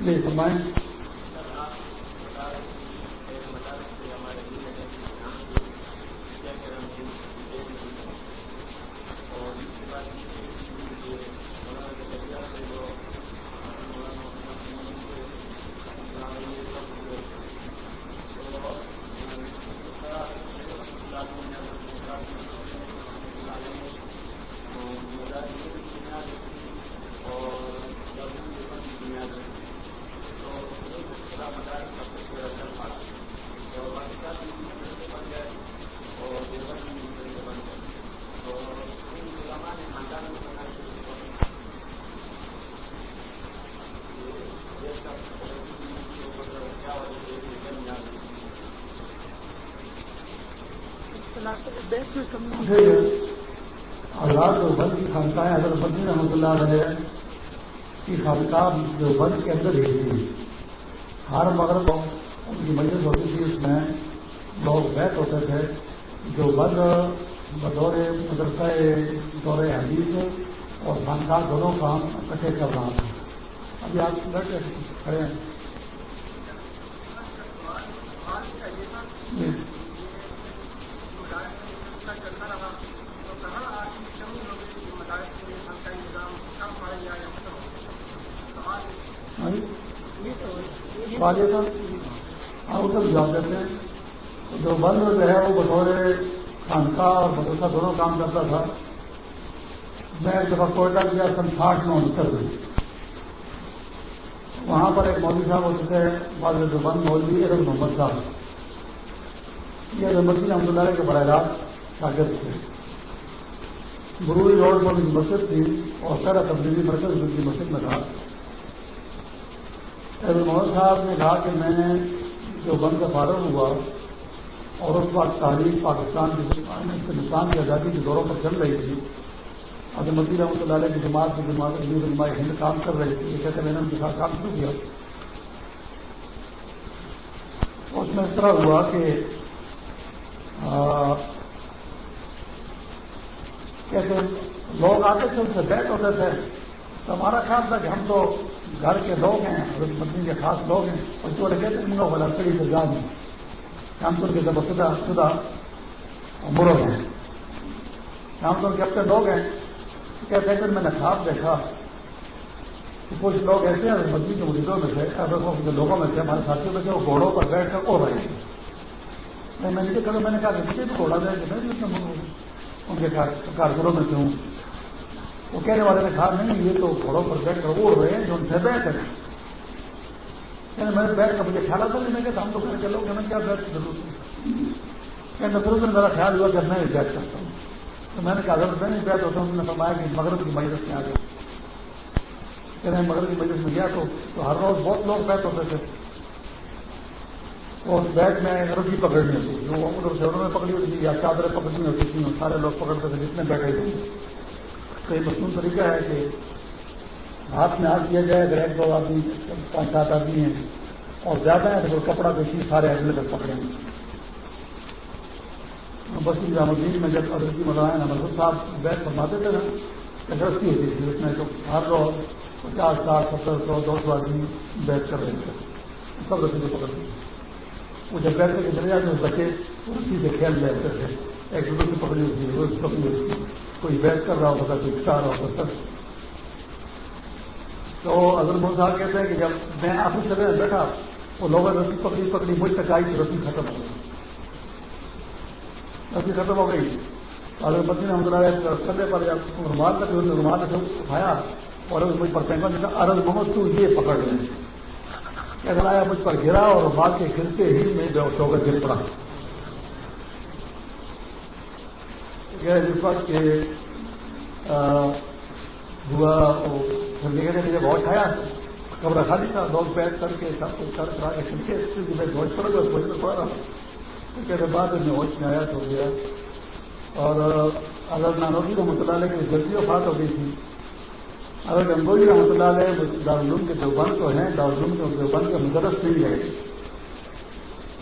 نہیں فرمائیں کرتا تھا۔ میں ایک دفعہ کوئٹہ کیا سن ساٹھ میں انہتر میں۔ وہاں پر ایک مولوی صاحب ہوتے تھے بعض جو بند مولوی ارد محمد صاحب۔ یہ رحمتی رحمۃ اللہ کے براہ راست شاگرد تھے۔ بروئی روڈ پر مسجد تھی اور سر تبدیلی مرکز کی مسجد میں تھا۔ محمد صاحب نے کہا کہ میں نے جو بند کا فارغ ہوا اور اس وقت تاریخ پاکستان کی ہندوستان کی آزادی کے دوروں پر چل رہی تھی۔ عظمتی رحمۃ اللہ علیہ کی جماعت کی جماعت جماعت ہند کام کر رہی تھی۔ یہ کہتے میں نے ان کے ساتھ کام شروع کیا؟ اس میں اس طرح ہوا کہ کہتے لوگ آتے تھے، ان سے بیٹھ ہوتے تھے۔ تو ہمارا خیال تھا کہ ہم تو گھر کے لوگ ہیں، حضرت مدنی کے خاص لوگ ہیں۔ اور جو کہتے ہیں، ان کو لڑکڑی سے جان ہے عام طور کے جب شدہ شدہ مرو ہیں عام طور کے اپنے لوگ ہیں کہتے ہیں کہ میں نے خواب دیکھا کہ کچھ لوگ ایسے ہیں مدنی کے مریضوں میں سے لوگوں میں سے ہمارے ساتھیوں میں سے وہ گھوڑوں پر بیٹھ کر اڑ رہے ہیں میں نے کہا میں نے کہا کہ مجھے بھی گھوڑا دے کہ میں بھی اتنا ان کے کارکنوں میں سے ہوں وہ کہنے والے نے کہا نہیں یہ تو گھوڑوں پر بیٹھ کر اڑ رہے ہیں جو ان سے بیٹھ کر میں بیٹھ کر مجھے خیال آتا میں کہتا ہم تو کر کے لوگ میں کیا بیٹھ ضرورت کہنے ضرور میرا خیال ہوا کہ میں بیٹھ کرتا ہوں۔ تو میں نے کہا اگر میں نہیں بیٹھ ہوتا ہوں نے فرمایا کہ مغرب کی مجلس میں آ گیا کہ میں مغرب کی مجلس میں گیا تو تو ہر روز بہت لوگ بیٹھ ہوتے تھے۔ اور بیٹ میں رسی پکڑنی ہوتی تھی وہ ادھر سے انہوں نے پکڑی ہوتی تھی، یا چادریں پکڑنی ہوتی تھیں سارے لوگ پکڑتے تھے، جتنے بیٹھے ہوئے تو یہ مصنوع طریقہ ہے کہ ہاتھ میں ہاتھ کیا جائے اگر ایک دو آدمی پانچ سات آدمی ہیں، اور زیادہ ہے تو کپڑا کو سارے آدمی تک پکڑیں گے۔ بس نظام الدین میں جب ادرکی مولانا مرحب صاحب بیٹھ فرماتے تھے نا رسی ہوتی تھی اس میں تو ہر روز پچاس ساٹھ ستر سو دو سو آدمی بیٹھ کر رہے تھے سب رسی کو پکڑتے وہ جب بیٹھ کر کے چلے جاتے بچے رسی سے کھیل رہے تھے۔ ایک دوسرے کی پکڑی ہوتی ہے پکڑی ہوتی ہے کوئی بیٹھ کر رہا ہوتا کوئی کھا رہا ہوتا تو اگر محمد صاحب کہتے ہیں کہ جب میں آپ چلے بیٹھا، وہ لوگوں نے رسی پکڑی پکڑی، مجھ تک آئی تو رسی ختم ہو گئی۔ رسی ختم ہو گئی۔ اگر بچے نے ہم کلے پر رومال تک رومال سے اٹھایا اور مجھ پر پہنچا دیکھا ارد محمد تو یہ پکڑ لیں اگر آیا مجھ پر گرا اور رومال کے گرتے ہی میں جو چوکر گر پڑا۔ جس وقت کے ہوا نکلنے کے لیے بہت کھایا۔ کمرہ خالی تھا لوگ بیٹھ کر کے سب کچھ کر کرا کے چل کے میں ہوش پڑ گیا کوئی میں پڑ رہا کہتے بعد میں ہوش میں آیا تو گیا۔ اور اگر نانوی رحمۃ اللہ علیہ کی جلدی وفات ہو گئی تھی۔ اگر گنگوئی رحمۃ اللہ علیہ دارالعلوم کے جو بند تو ہیں دارالعلوم کے جو بند کے مدرس نہیں ہے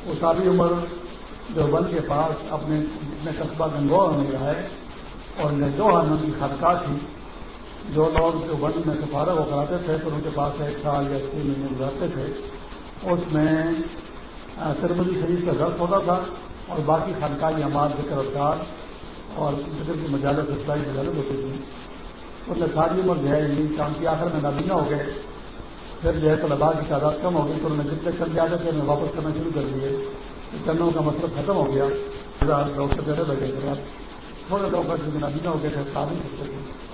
وہ ساری عمر جو بند کے پاس اپنے اپنے قصبہ گنگوا میں رہا ہے۔ اور دو ہارمن کی خدکا تھی جو لوگ جو بند میں سفارہ وہ کراتے تھے، تو ان کے پاس ایک سال یا تین مہینے گزارتے تھے۔ اس میں ترمدی شریف کا درد ہوتا تھا اور باقی خانقاہی عمار ذکر اذکار اور ذکر کی مجالت اصلاحی مجالت ہوتی تھی اس نے ساری عمر جو ہے یعنی کام کی آخر میں نابینا ہو گئے، پھر جو ہے طلبا کی تعداد کم ہو گئی، تو انہوں نے جتنے چل جاتے تھے انہیں واپس کرنا شروع کر دیے۔ چلنے کا مطلب ختم ہو گیا۔ ڈاکٹر دینے لگے تھے۔ تھوڑے ڈاکٹر جو نابینا ہو گئے تھے ساتھ سکتے تھے۔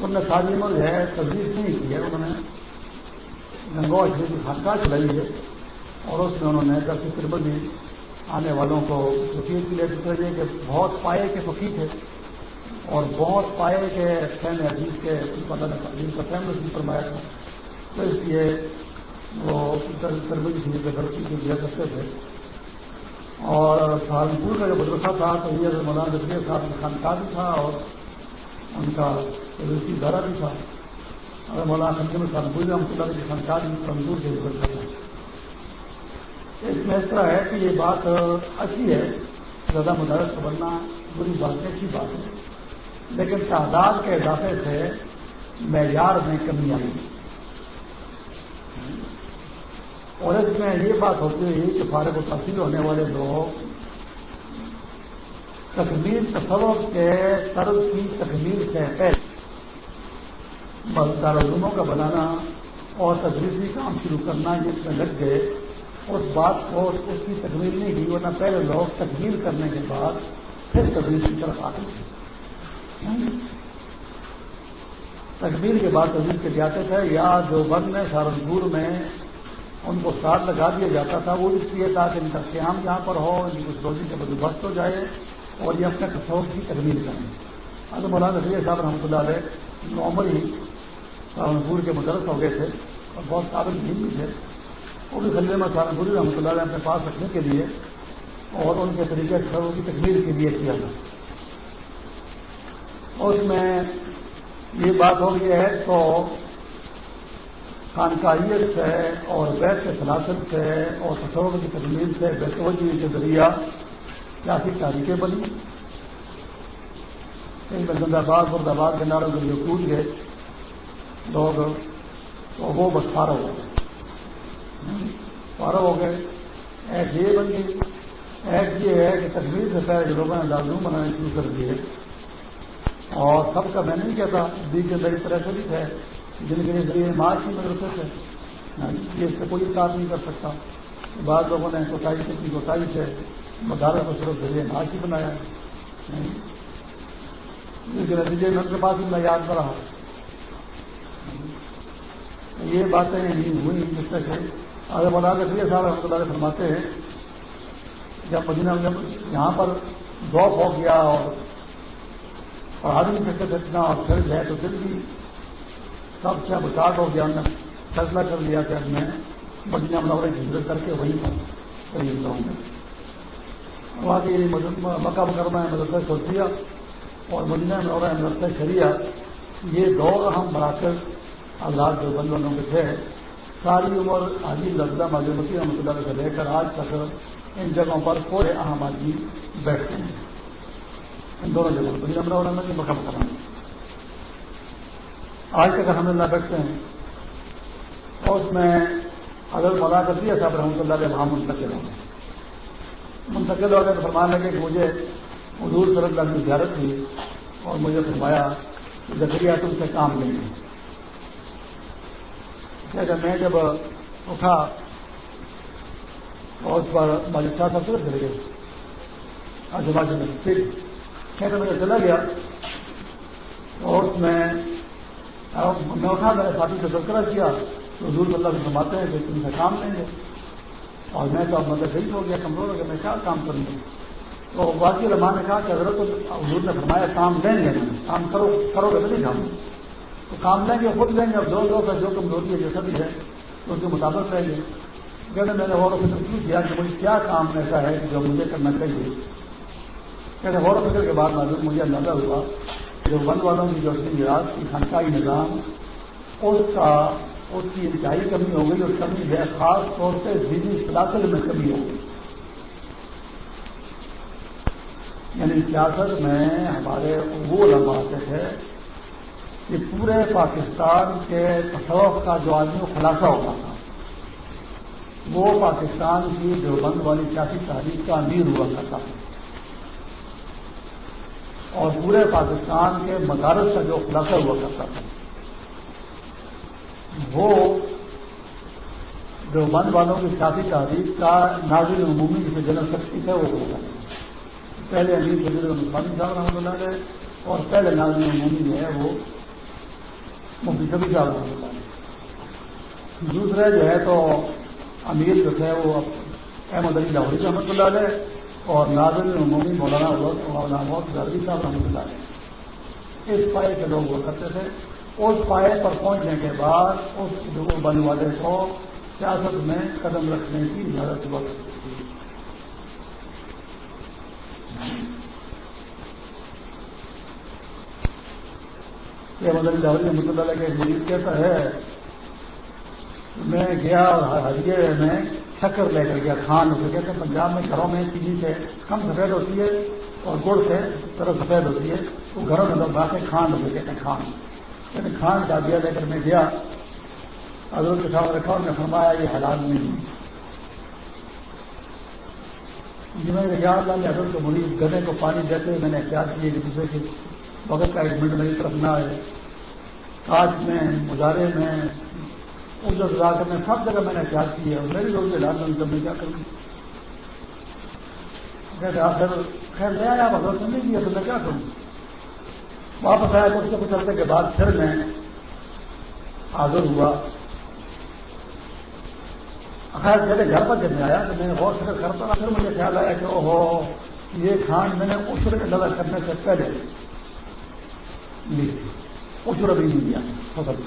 انہوں نے ساری عمر جو ہے تجویز نہیں کی ہے، انہوں نے گنگوا شریف کی خانقاہ چلائی ہے اور اس میں انہوں نے دس فکر آنے والوں کو فقیر کے لیے دوسرے کہ بہت پائے کے فقیر تھے اور بہت پائے کے فین عزیز کے عزیز کا فین نصیب فرمایا تھا۔ تو اس لیے وہ تربیت شریف کے درخت دیا کرتے تھے۔ اور سہارنپور کا جو مدرسہ تھا، تو یہ مولانا جسیر صاحب کا خانقاہ بھی تھا اور ان کا روسی بھی تھا۔ اور مولانا سنجم سہارنپور رحمۃ اللہ کی خانقاہ بھی تندور کے گزرتا اس میں اس طرح ہے کہ یہ بات اچھی ہے، زیادہ مدارس کو بننا بری بات ہے، اچھی بات ہے۔ لیکن تعداد کے اضافے سے معیار میں کمی آئی۔ اور اس میں یہ بات ہوتی ہے کہ فارغ و تحصیل ہونے والے لوگ تکمیل تصور کے طرز کی تکمیل سے پہلے۔ دارالعلوموں کا بنانا اور تجریفی کام شروع کرنا جس میں لگ گئے، اس بات کو اس کی تکمیل نہیں کی ورنہ پہلے لوگ تکمیل کرنے کے بعد پھر تجویز کی طرف آتے تھے۔ تکمیل کے بعد تجویز کے جاتے تھے، یا جو بند میں سہارنپور میں ان کو ساتھ لگا دیا جاتا تھا، وہ اس لیے تھا کہ ان کا قیام یہاں پر ہو، ان کی کچھ روزی کے بندوبست ہو جائے۔ اور یہ اپنے تصور کی تکمیل کریں۔ اگر مولانا رضی صاحب رحمۃ اللہ علیہ نومر ہی سہارنپور کے مدرس ہو گئے تھے اور بہت قابل بھی تھے۔ وہ بھی خلے میں سہارنپوری رحمۃ اللہ علیہ اپنے پاس رکھنے کے لیے اور ان کے طریقے تصور کی تکمیل کے لیے کیا تھا اور اس میں یہ بات ہو گئی ہے تو خانقاہیت سے اور بیت کے خلاصت سے اور تصور کی تجویز سے بیتوجی کے ذریعہ سیاسی تاریخیں بنی؟ کہیں میں زندہ آباد مرد آباد کے ناروں کے لیے ٹوٹ گئے۔ لوگ تو وہ بس فارغ ہو گئے۔ فارغ ہو گئے۔ ایک یہ بن گئی ایک یہ ہے کہ کشمیر سے پہلے جو لوگوں نے لازم بنانے شروع کر دیے۔ اور سب کا میں نہیں کہتا بیچ کے بڑی طرح سے بھی ہے جن کے ذریعے مارچ کی مدرسے سے۔ یہ اس سے کوئی کام نہیں کر سکتا۔ بعض لوگوں نے کوٹائی سے اپنی کوٹائی سے۔ مدارہ کو صرف ذریعے مارچ ہی بنایا۔ جس کے نتیجے میں ان کے پاس بھی میں یاد کر رہا۔ یہ باتیں نہیں ہوئی جس سے کہ اگر مولانا کے صاحب رحمۃ اللہ فرماتے ہیں جب مدینہ جب یہاں پر ڈراپ ہو گیا اور پڑھا بھی نہیں سکتے اتنا اور پھر گئے تو دل بھی سب سے بچاٹ ہو گیا۔ میں فیصلہ کر لیا کہ میں مدینہ منورے کی ہجرت کر کے وہیں پر قریب جاؤں گا۔ وہاں کی مکہ مکرمہ مدرسہ سوچیا اور مدینہ منورہ مدرسہ شریعہ، یہ دو اہم مراکز آزاد جو بند والوں کے تھے ساری عمر حاجی لفظہ معلومتی رحمۃ اللہ سے لے کر آج تک ان جگہوں پر کوئی اہم آدمی بیٹھتے ہیں ان دونوں جگہوں پر، مدینہ منورہ میں مکہ مکرمہ میں۔ آج تک الحمد للہ بیٹھتے ہیں۔ اور اس میں اگر مولا کرتی ہے صاحب رحمۃ اللہ علیہ وہاں منتقل ہوں گے منتقل ہو گئے تو فرمان لگے کہ مجھے حضور صلی اللہ کی زیارت ہوئی اور مجھے فرمایا کہ زکریہ تم سے کام لیں گے۔ کہ میں جب اٹھا اور اس پر مالک صاحب صرف چلے گئے۔ آج باجی میں ٹھیک کہتے میں چلا گیا۔ اور میں میں اٹھا میں نے ساتھی سے تذکرہ کیا تو حضور اللہ سے فرماتے ہیں کہ تم سے کام لیں گے۔ اور میں تو اب مطلب صحیح ہو گیا، کمزور ہو گیا، میں کیا کام کروں؟ گا تو واقعی علماء نے کہا کہ حضرت حضور نے فرمایا کام لیں گے، کام کرو کرو گے تو نہیں کام تو کام لیں گے، خود لیں گے، اب دو دو کا جو کمزوری ہے جیسا بھی ہے تو اس کے مطابق رہیں گے کہتے میں نے غور و فکر کیوں کیا کہ مجھے کیا کام ایسا ہے جو مجھے کرنا چاہیے؟ کہتے غور و فکر کے بعد معلوم مجھے اندازہ ہوا جو بند والوں کی جو میراث کی خنقائی نظام، اس کا اس کی انتہائی کمی ہو گئی اور کمی ہے خاص طور سے دینی سیاست میں کمی ہو گئی یعنی سیاست میں ہمارے وہ لمباتے تھے کہ پورے پاکستان کے تصوف کا جو آدمی خلاصہ ہوتا تھا وہ پاکستان کی جو بند والی سیاسی تحریک کا امیر ہوا کرتا تھا اور پورے پاکستان کے مدارس کا جو خلاصہ ہوا کرتا تھا وہ جو بند والوں کی سیاسی تحریک کا نازل عمومی جسے جنرل سکتی ہے وہ ہوگا پہلے امیر وزیر مسلمان صاحب رحمۃ اللہ نے اور پہلے نازل عمومی جو ہے وہ مفتی کبھی صاحب رحمۃ اللہ نے دوسرے جو ہے تو امیر جو تھے وہ احمد علی لاہوری رحمۃ اللہ علیہ اور ناظرین عمومی مولانا مولانا محمد غربی صاحب رحمۃ اللہ علیہ۔ اس پائے کے لوگ ہوا کرتے تھے۔ اس پائے پر پہنچنے کے بعد اس بن والے کو سیاست میں قدم رکھنے کی اجازت وقت یہ مدن جاوری رحمۃ اللہ کے مریض کہتا ہے، میں گیا ہریے میں شکر لے کر گیا، کھان۔ اسے کہتے ہیں، پنجاب میں گھروں میں چینی سے کم سفید ہوتی ہے اور گڑ سے طرح سفید ہوتی ہے۔ وہ گھروں میں لوگ کھان، اسے کہتے ہیں کھان۔ کہتے کھان کا دیا لے کر میں گیا۔ حضرت کے ساتھ رکھا اور نے فرمایا، یہ حالات نہیں جی میں نے خیال اللہ حضرت کو مریض گنے کو پانی دیتے ہوئے میں نے احتیاط کیے کہ دوسرے کے وقت کا ایک منٹ میری طرف نہ آئے۔ کاج میں مظاہرے میں ادھر جا کر میں سب جگہ میں نے احتیاط کی ہے اور میری روز علاج میں میں کیا کروں؟ کہتے آپ خیر، لے آیا بھگوت نے نہیں کیا تو میں کیا کروں؟ واپس آیا تو اس سے چلتے کے بعد پھر میں حاضر ہوا۔ خیر، جب گھر پر جب میں آیا تو میں نے بہت فکر کرتا تھا پھر مجھے خیال آیا کہ اوہو، یہ کھان میں نے اشر کے لگا کرنے سے پہلے لی اشر بھی نہیں لیا فصل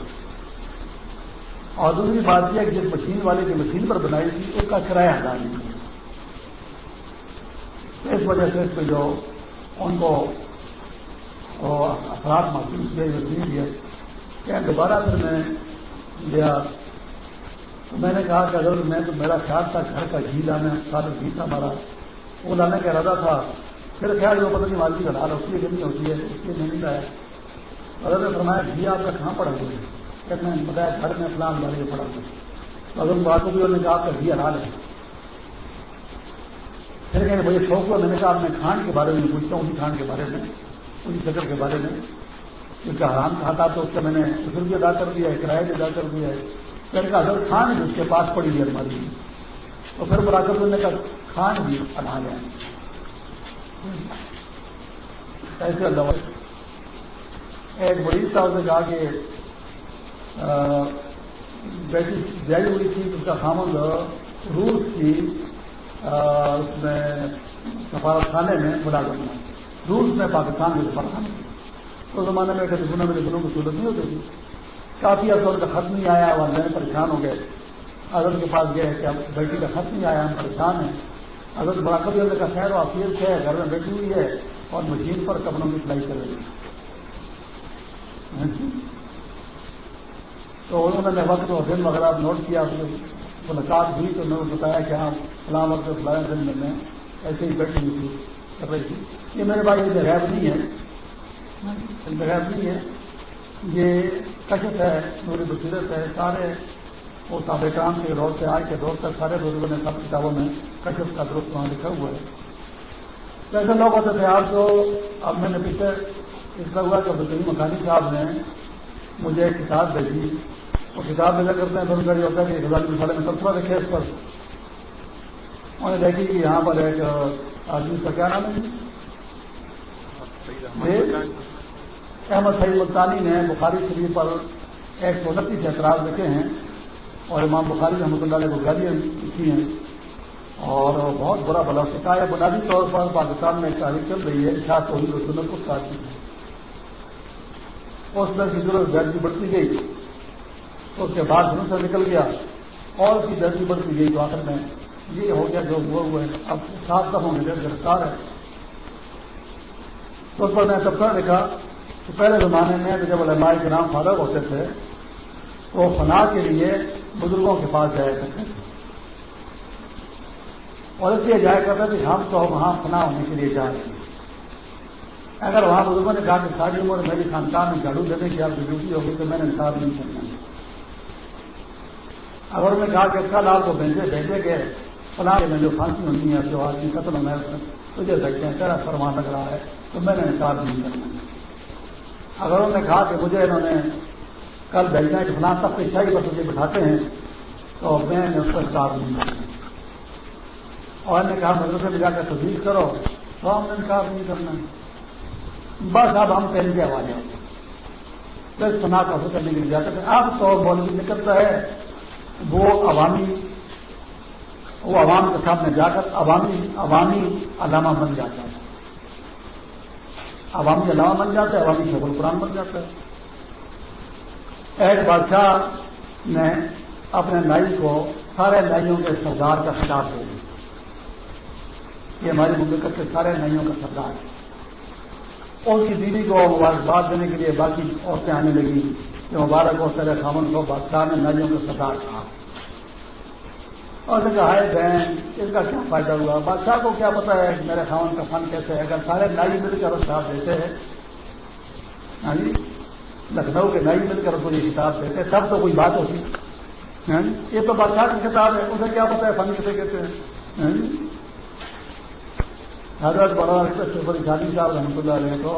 اور دوسری بات یہ کہ جس مشین والے کی مشین پر بنائی تھی، اس کا کرایہ ادا نہیں اس وجہ سے اس پہ جو ان کو اور افراد محسوس کیا مشین ہے کہ دوبارہ پھر میں گیا۔ تو میں نے کہا کہ اگر میں تو میرا خیال تھا گھر کا گھی لانا سارا گھی جی تھا ہمارا، وہ لانے کا ارادہ تھا۔ پھر خیال جو پتہ نہیں مالکی کا ڈال اس لیے کتنی ہوتی ہے، اس لیے نہیں لایا۔ اگر میں فرمایا گھی آپ کا کہاں پڑا ہوا ہے کہتے بتایا، گھر میں فلان والے پڑا تو اگر بات کو بھی انہوں نے کہا کہ گھی حلال ہے۔ پھر کہیں مجھے شوق ہوا۔ میں نے کہا میں کھان کے بارے میں پوچھتا ہوں کھان کے بارے میں۔ اسی شکر کے بارے میں۔ کیونکہ حرام کھاتا تو اس کا میں نے اسر بھی ادا کر دیا ہے، کرایہ بھی ادا کر دیا ہے۔ میں نے کہا اگر کھان اس کے پاس پڑی ہے ہماری تو پھر بڑا کر نے کہا کھان بھی ادا ہے ایسے اللہ ایک بڑی صاحب نے کہا کہ بیٹی جائی ہوئی تھی، اس کا خامد روس کی اس میں سفارت خانے میں ملازم ہے روس میں پاکستان میں سفارت خانے اس زمانے میں کبھی گنا میرے گنوں کی سہولت نہیں ہوتی تھی کافی عرصہ ان کا خط نہیں آیا، وہ میں پریشان ہو گئے۔ اگر کے پاس گئے کہ اب بیٹی کا خط نہیں آیا، ہم پریشان ہیں۔ اگر بڑا کبھی کا خیر و آفیت ہے گھر میں بیٹھی ہوئی ہے اور مشین پر کپڑوں کی سلائی کر رہی ہے۔ ہاں جی۔ تو انہوں نے وقت اور دن وغیرہ نوٹ کیا ملاقات ہوئی تو میں نے بتایا کہ ہاں فلاں وقت فلاں دن میں ایسے ہی بیٹھی ہوئی تھی۔ یہ میرے بھائی یہ غیب نہیں ہے۔ غیب نہیں ہے۔ یہ کشت ہے میری بصیرت ہے، سارے وہ سابقان کے دور سے آج کے دور تک سارے بزرگوں نے سب کتابوں میں کشت کا درست وہاں لکھا ہوا ہے۔ ایسے لوگ ہوتے تھے، آپ تو اب میں نے پیچھے اس کا ہوا کہ بزرگ مکانی صاحب نے مجھے ایک کتاب بھیجی۔ وہ کتاب بھیجا کرتے ہیں تو ان کا یہ ہوتا ہے کہ غزال مسالے میں تبصرہ لکھے اس پر انہوں نے دیکھی کہ یہاں پر ایک آدمی کا کیا نام ہے جی؟ احمد سعید ملتانی نے بخاری شریف پر ایک سو انتیس اعتراض لکھے ہیں اور امام بخاری رحمۃ اللہ علیہ کو گالیاں لکھی ہیں اور بہت برا بلا سکا ہے۔ بنیادی طور پر پاکستان میں ایک تاریخ چل رہی ہے شاہ توحید و سنت کو ساتھ ہے اس میں کی ضرورت درجی بڑھتی گئی۔ اس کے بعد گھروں سے نکل گیا۔ اور اس کی درجی بڑھتی گئی تو آخر میں۔ یہ ہو گیا جو ہوا ہوا ہے۔ اب سات دفعوں میں گرفتار ہے۔ تو اس پر میں تبصرہ لکھا کہ پہلے زمانے میں جب علماء کے نام فارغ ہوتے تھے، تو فنا کے لیے بزرگوں کے پاس جایا کرتے تھے۔ اور اس لیے جایا کرتے تھے ہم تو وہاں فنا ہونے کے لیے جا رہے ہیں۔ اگر وہاں بزرگوں نے کہا کہ ساری عمر میری خاندان میں جھاڑو دینے کی آپ کی ڈیوٹی ہوگی تو میں نے انصاف نہیں کرنا۔ اگر انہوں نے کہا کہ کل آپ کو بھیجے بھیجے گئے فلاں میں جو پھانسی ہونی ہے جو آدمی قتل ہونا ہے تجھے دیکھتے ہیں، تیرا فرمان لگ رہا ہے، تو میں نے انصاف نہیں کرنا اگر انہوں نے کہا کہ مجھے انہوں نے کل بھیجنا ہے کہ فلاں تب سے شاہی پر تجھے بٹھاتے ہیں، تو میں نے اس کا انکار نہیں کرنا اور انہوں نے کہا، مدرسے میں جا کر تصدیق کرو، تو ہم نے انکار نہیں کرنا۔ بس اب ہم پہلے کے حوالے ہوتے بس سنا کا حصہ کرنے کے لیے جاتے تھے اب تو مولوی نکلتا ہے، وہ عوامی وہ عوام کے سامنے جا کر عوامی عوامی علامہ بن جاتا ہے۔ عوامی علامہ بن جاتا ہے، عوامی شیخ القرآن بن جاتا ہے۔ ایک بادشاہ نے اپنے نائی کو سارے نائیوں کے سردار کا خطاب دے دیا۔ یہ ہماری مملکت کے سارے نائیوں کا سردار ہے۔ اور کی بیوی کو مبارکباد دینے کے لیے باقی عورتیں آنے لگی کہ مبارک ہو سر خامن کو بادشاہ نے ناریوں کو سزا کہا۔ اور کہا ہائے بہن، اس کا کیا فائدہ ہوا؟ بادشاہ کو کیا پتا ہے میرے خامن کا فن کیسے ہے؟ اگر سارے نائی مل کر صاحب دیتے ہیں ہاں جی لکھنؤ کے نائی مل کر پوری کتاب دیتے تب تو کوئی بات ہوتی ہاں جی, یہ تو بادشاہ کی کتاب ہے، اسے کیا پتا ہے فن کیسے کہتے ہیں ہاں جی, حضرت بڑا شفر خانی صاحب رحمۃ اللہ علیہ کو،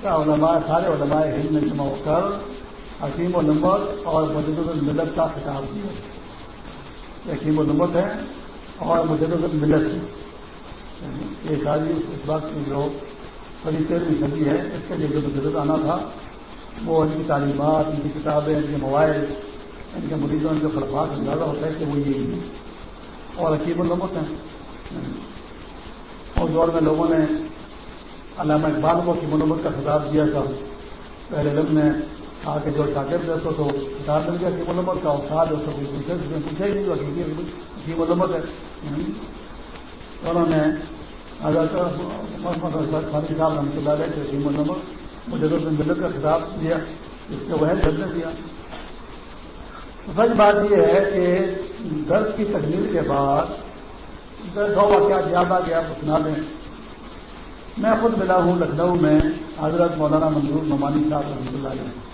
کیا علماء، سارے علماء ہند میں جمع ہو کر حکیم و نمبر اور مجد الملت کا خطاب دیا حکیم و نمبر ہے اور مجد الملت یہ ساری اس وقت کی جو بڑی تیرہویں صدی ہے، اس کے لیے جو مجرد آنا تھا، وہ ان کی تعلیمات، ان کی کتابیں، ان کے موبائل ان کے مریضوں، ان کے خلفات اندازہ ہوتا ہے کہ وہ یہی اور حکیم النمت ہیں اس دور میں لوگوں نے علامہ اقبال کو کی منوت کا خطاب دیا تھا۔ پہلے لوگ نے کہا کہ جو شاکر اس کو تو خطاب مل گیا کی منوت کا استاد اس کو پوچھے پوچھا ہی نہیں ہوا کی منوت ہے۔ انہوں نے خالی صاحب رحمۃ اللہ علیہ سے کی منوت مجھے دو ملت کا خطاب دیا اس کے وہ جب نے دیا۔ سچ بات یہ ہے کہ درد کی تکمیل کے بعد درد دو واقعات زیادہ گیا سنا دیں میں خود ملا ہوں لکھنؤ میں، حضرت مولانا منظور نعمانی صاحب رحمۃ اللہ علیہ۔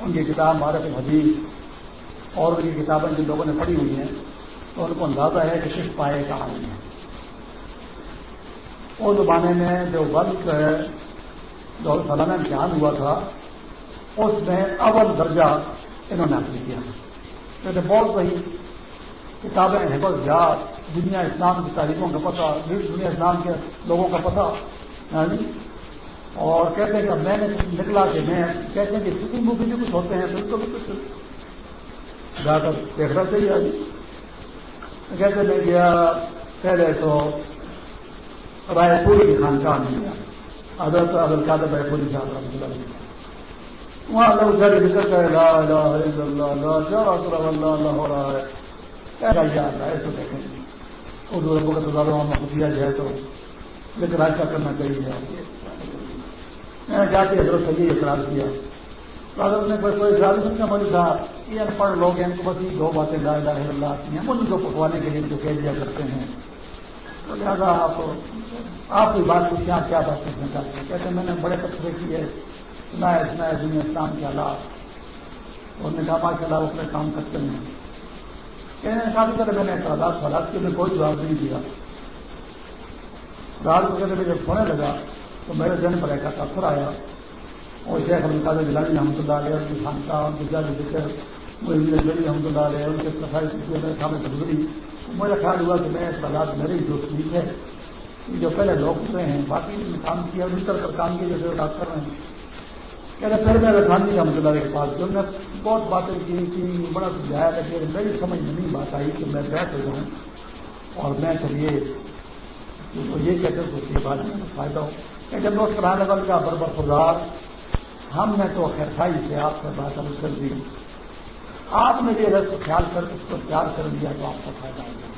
ان کی کتاب مارک حدیث اور ان کی کتابیں جن لوگوں نے پڑھی ہوئی ہیں، تو ان کو اندازہ ہے کہ کس پائے کا حال ہے اس زمانے میں جو وقت جو سالانہ امتحان ہوا تھا، اس میں اول درجہ انہوں نے حاصل کیا۔ بہت صحیح کتابیں ہیں بس یاد دنیا اسلام کی تاریخوں کا پتہ، دنیا اسلام کے لوگوں کا پتہ یعنی اور کہتے ہیں کہ میں نے نکلا کہ میں کہتے ہیں کہ کسی مووی بھی کچھ ہوتے ہیں پھر تو بھی کچھ جا کر دیکھنا چاہیے آج کہتے میں گیا، پہلے تو رائے پوری کی خانقاہ میں گیا۔ حضرت عبد القادر رائے پوری صاحب رحمۃ اللہ وہاں لوگ گھر نکل کر لا لا اللہ اللہ ہو رہا ہے۔ کیا یاد ہے تو دیکھیں۔ گے اردو ربوں کا تجارہ وہاں دیا جائے تو لیکن ایسا کرنا چاہیے۔ میں جا کے حضرت سے یہ اعتراض کیا۔ تو حضرت نے کوئی کوئی اعتراض نہیں مجھے تھا یہ ان پڑھ لوگ ہیں، ان کو بس یہ دو باتیں لا الہ الا اللہ آتی ہیں ان کو پکوانے کے لیے ان کو کہہ دیا کرتے ہیں۔ تو لہٰذا آپ آپ کی بات پوچھیں آپ کیا بات پوچھنا چاہتے ہیں؟ کہتے ہیں، میں نے بڑے تبصرے کیے سنا ہے سنا ہے دنیا اسلام کے حالات اور نے کہا، ماشاء اللہ اپنے کام کرتے ہیں۔ کہنے کافی طرح میں نے اعتراضات حالات کے میں کوئی جواب نہیں دیا۔ رات وغیرہ میں جب سونے لگا تو میرے ذہن پر ایک تاثر آیا اور شیخ ابن قادر جلانی رحمۃ اللہ علیہ ان کی خانقاہ ان کی جی جاری ذکر مجھے رحمۃ اللہ علیہ ان کے صفائی میرے سامنے سے گزری میرا خیال ہوا کہ میں اعتراضات میرے ہی دوست ٹھیک ہے جو پہلے لوگ ہوئے ہیں باقی نے کام کیا مل کر کام کیے جیسے بات کر رہے ہیں۔ کہتے پھر میں رکھانی کا مطلب کے پاس جو میں بہت باتیں کی تھی بڑا سمجھایا تھا کہ میری سمجھ میں نہیں بات آئی کہ میں بیٹھ ہو جاؤں اور میں چلیے اس کو یہ کہتے ہیں اس کے بعد فائدہ ہو۔ کہ جب لوگ کرانے لگا کا بربر خدار ہم نے تو خیر خائی سے آپ سے بات عمل کر دی۔ آپ نے بھی اگر خیال کر، اس کو تیار کر دیا تو آپ کو فائدہ ہوگا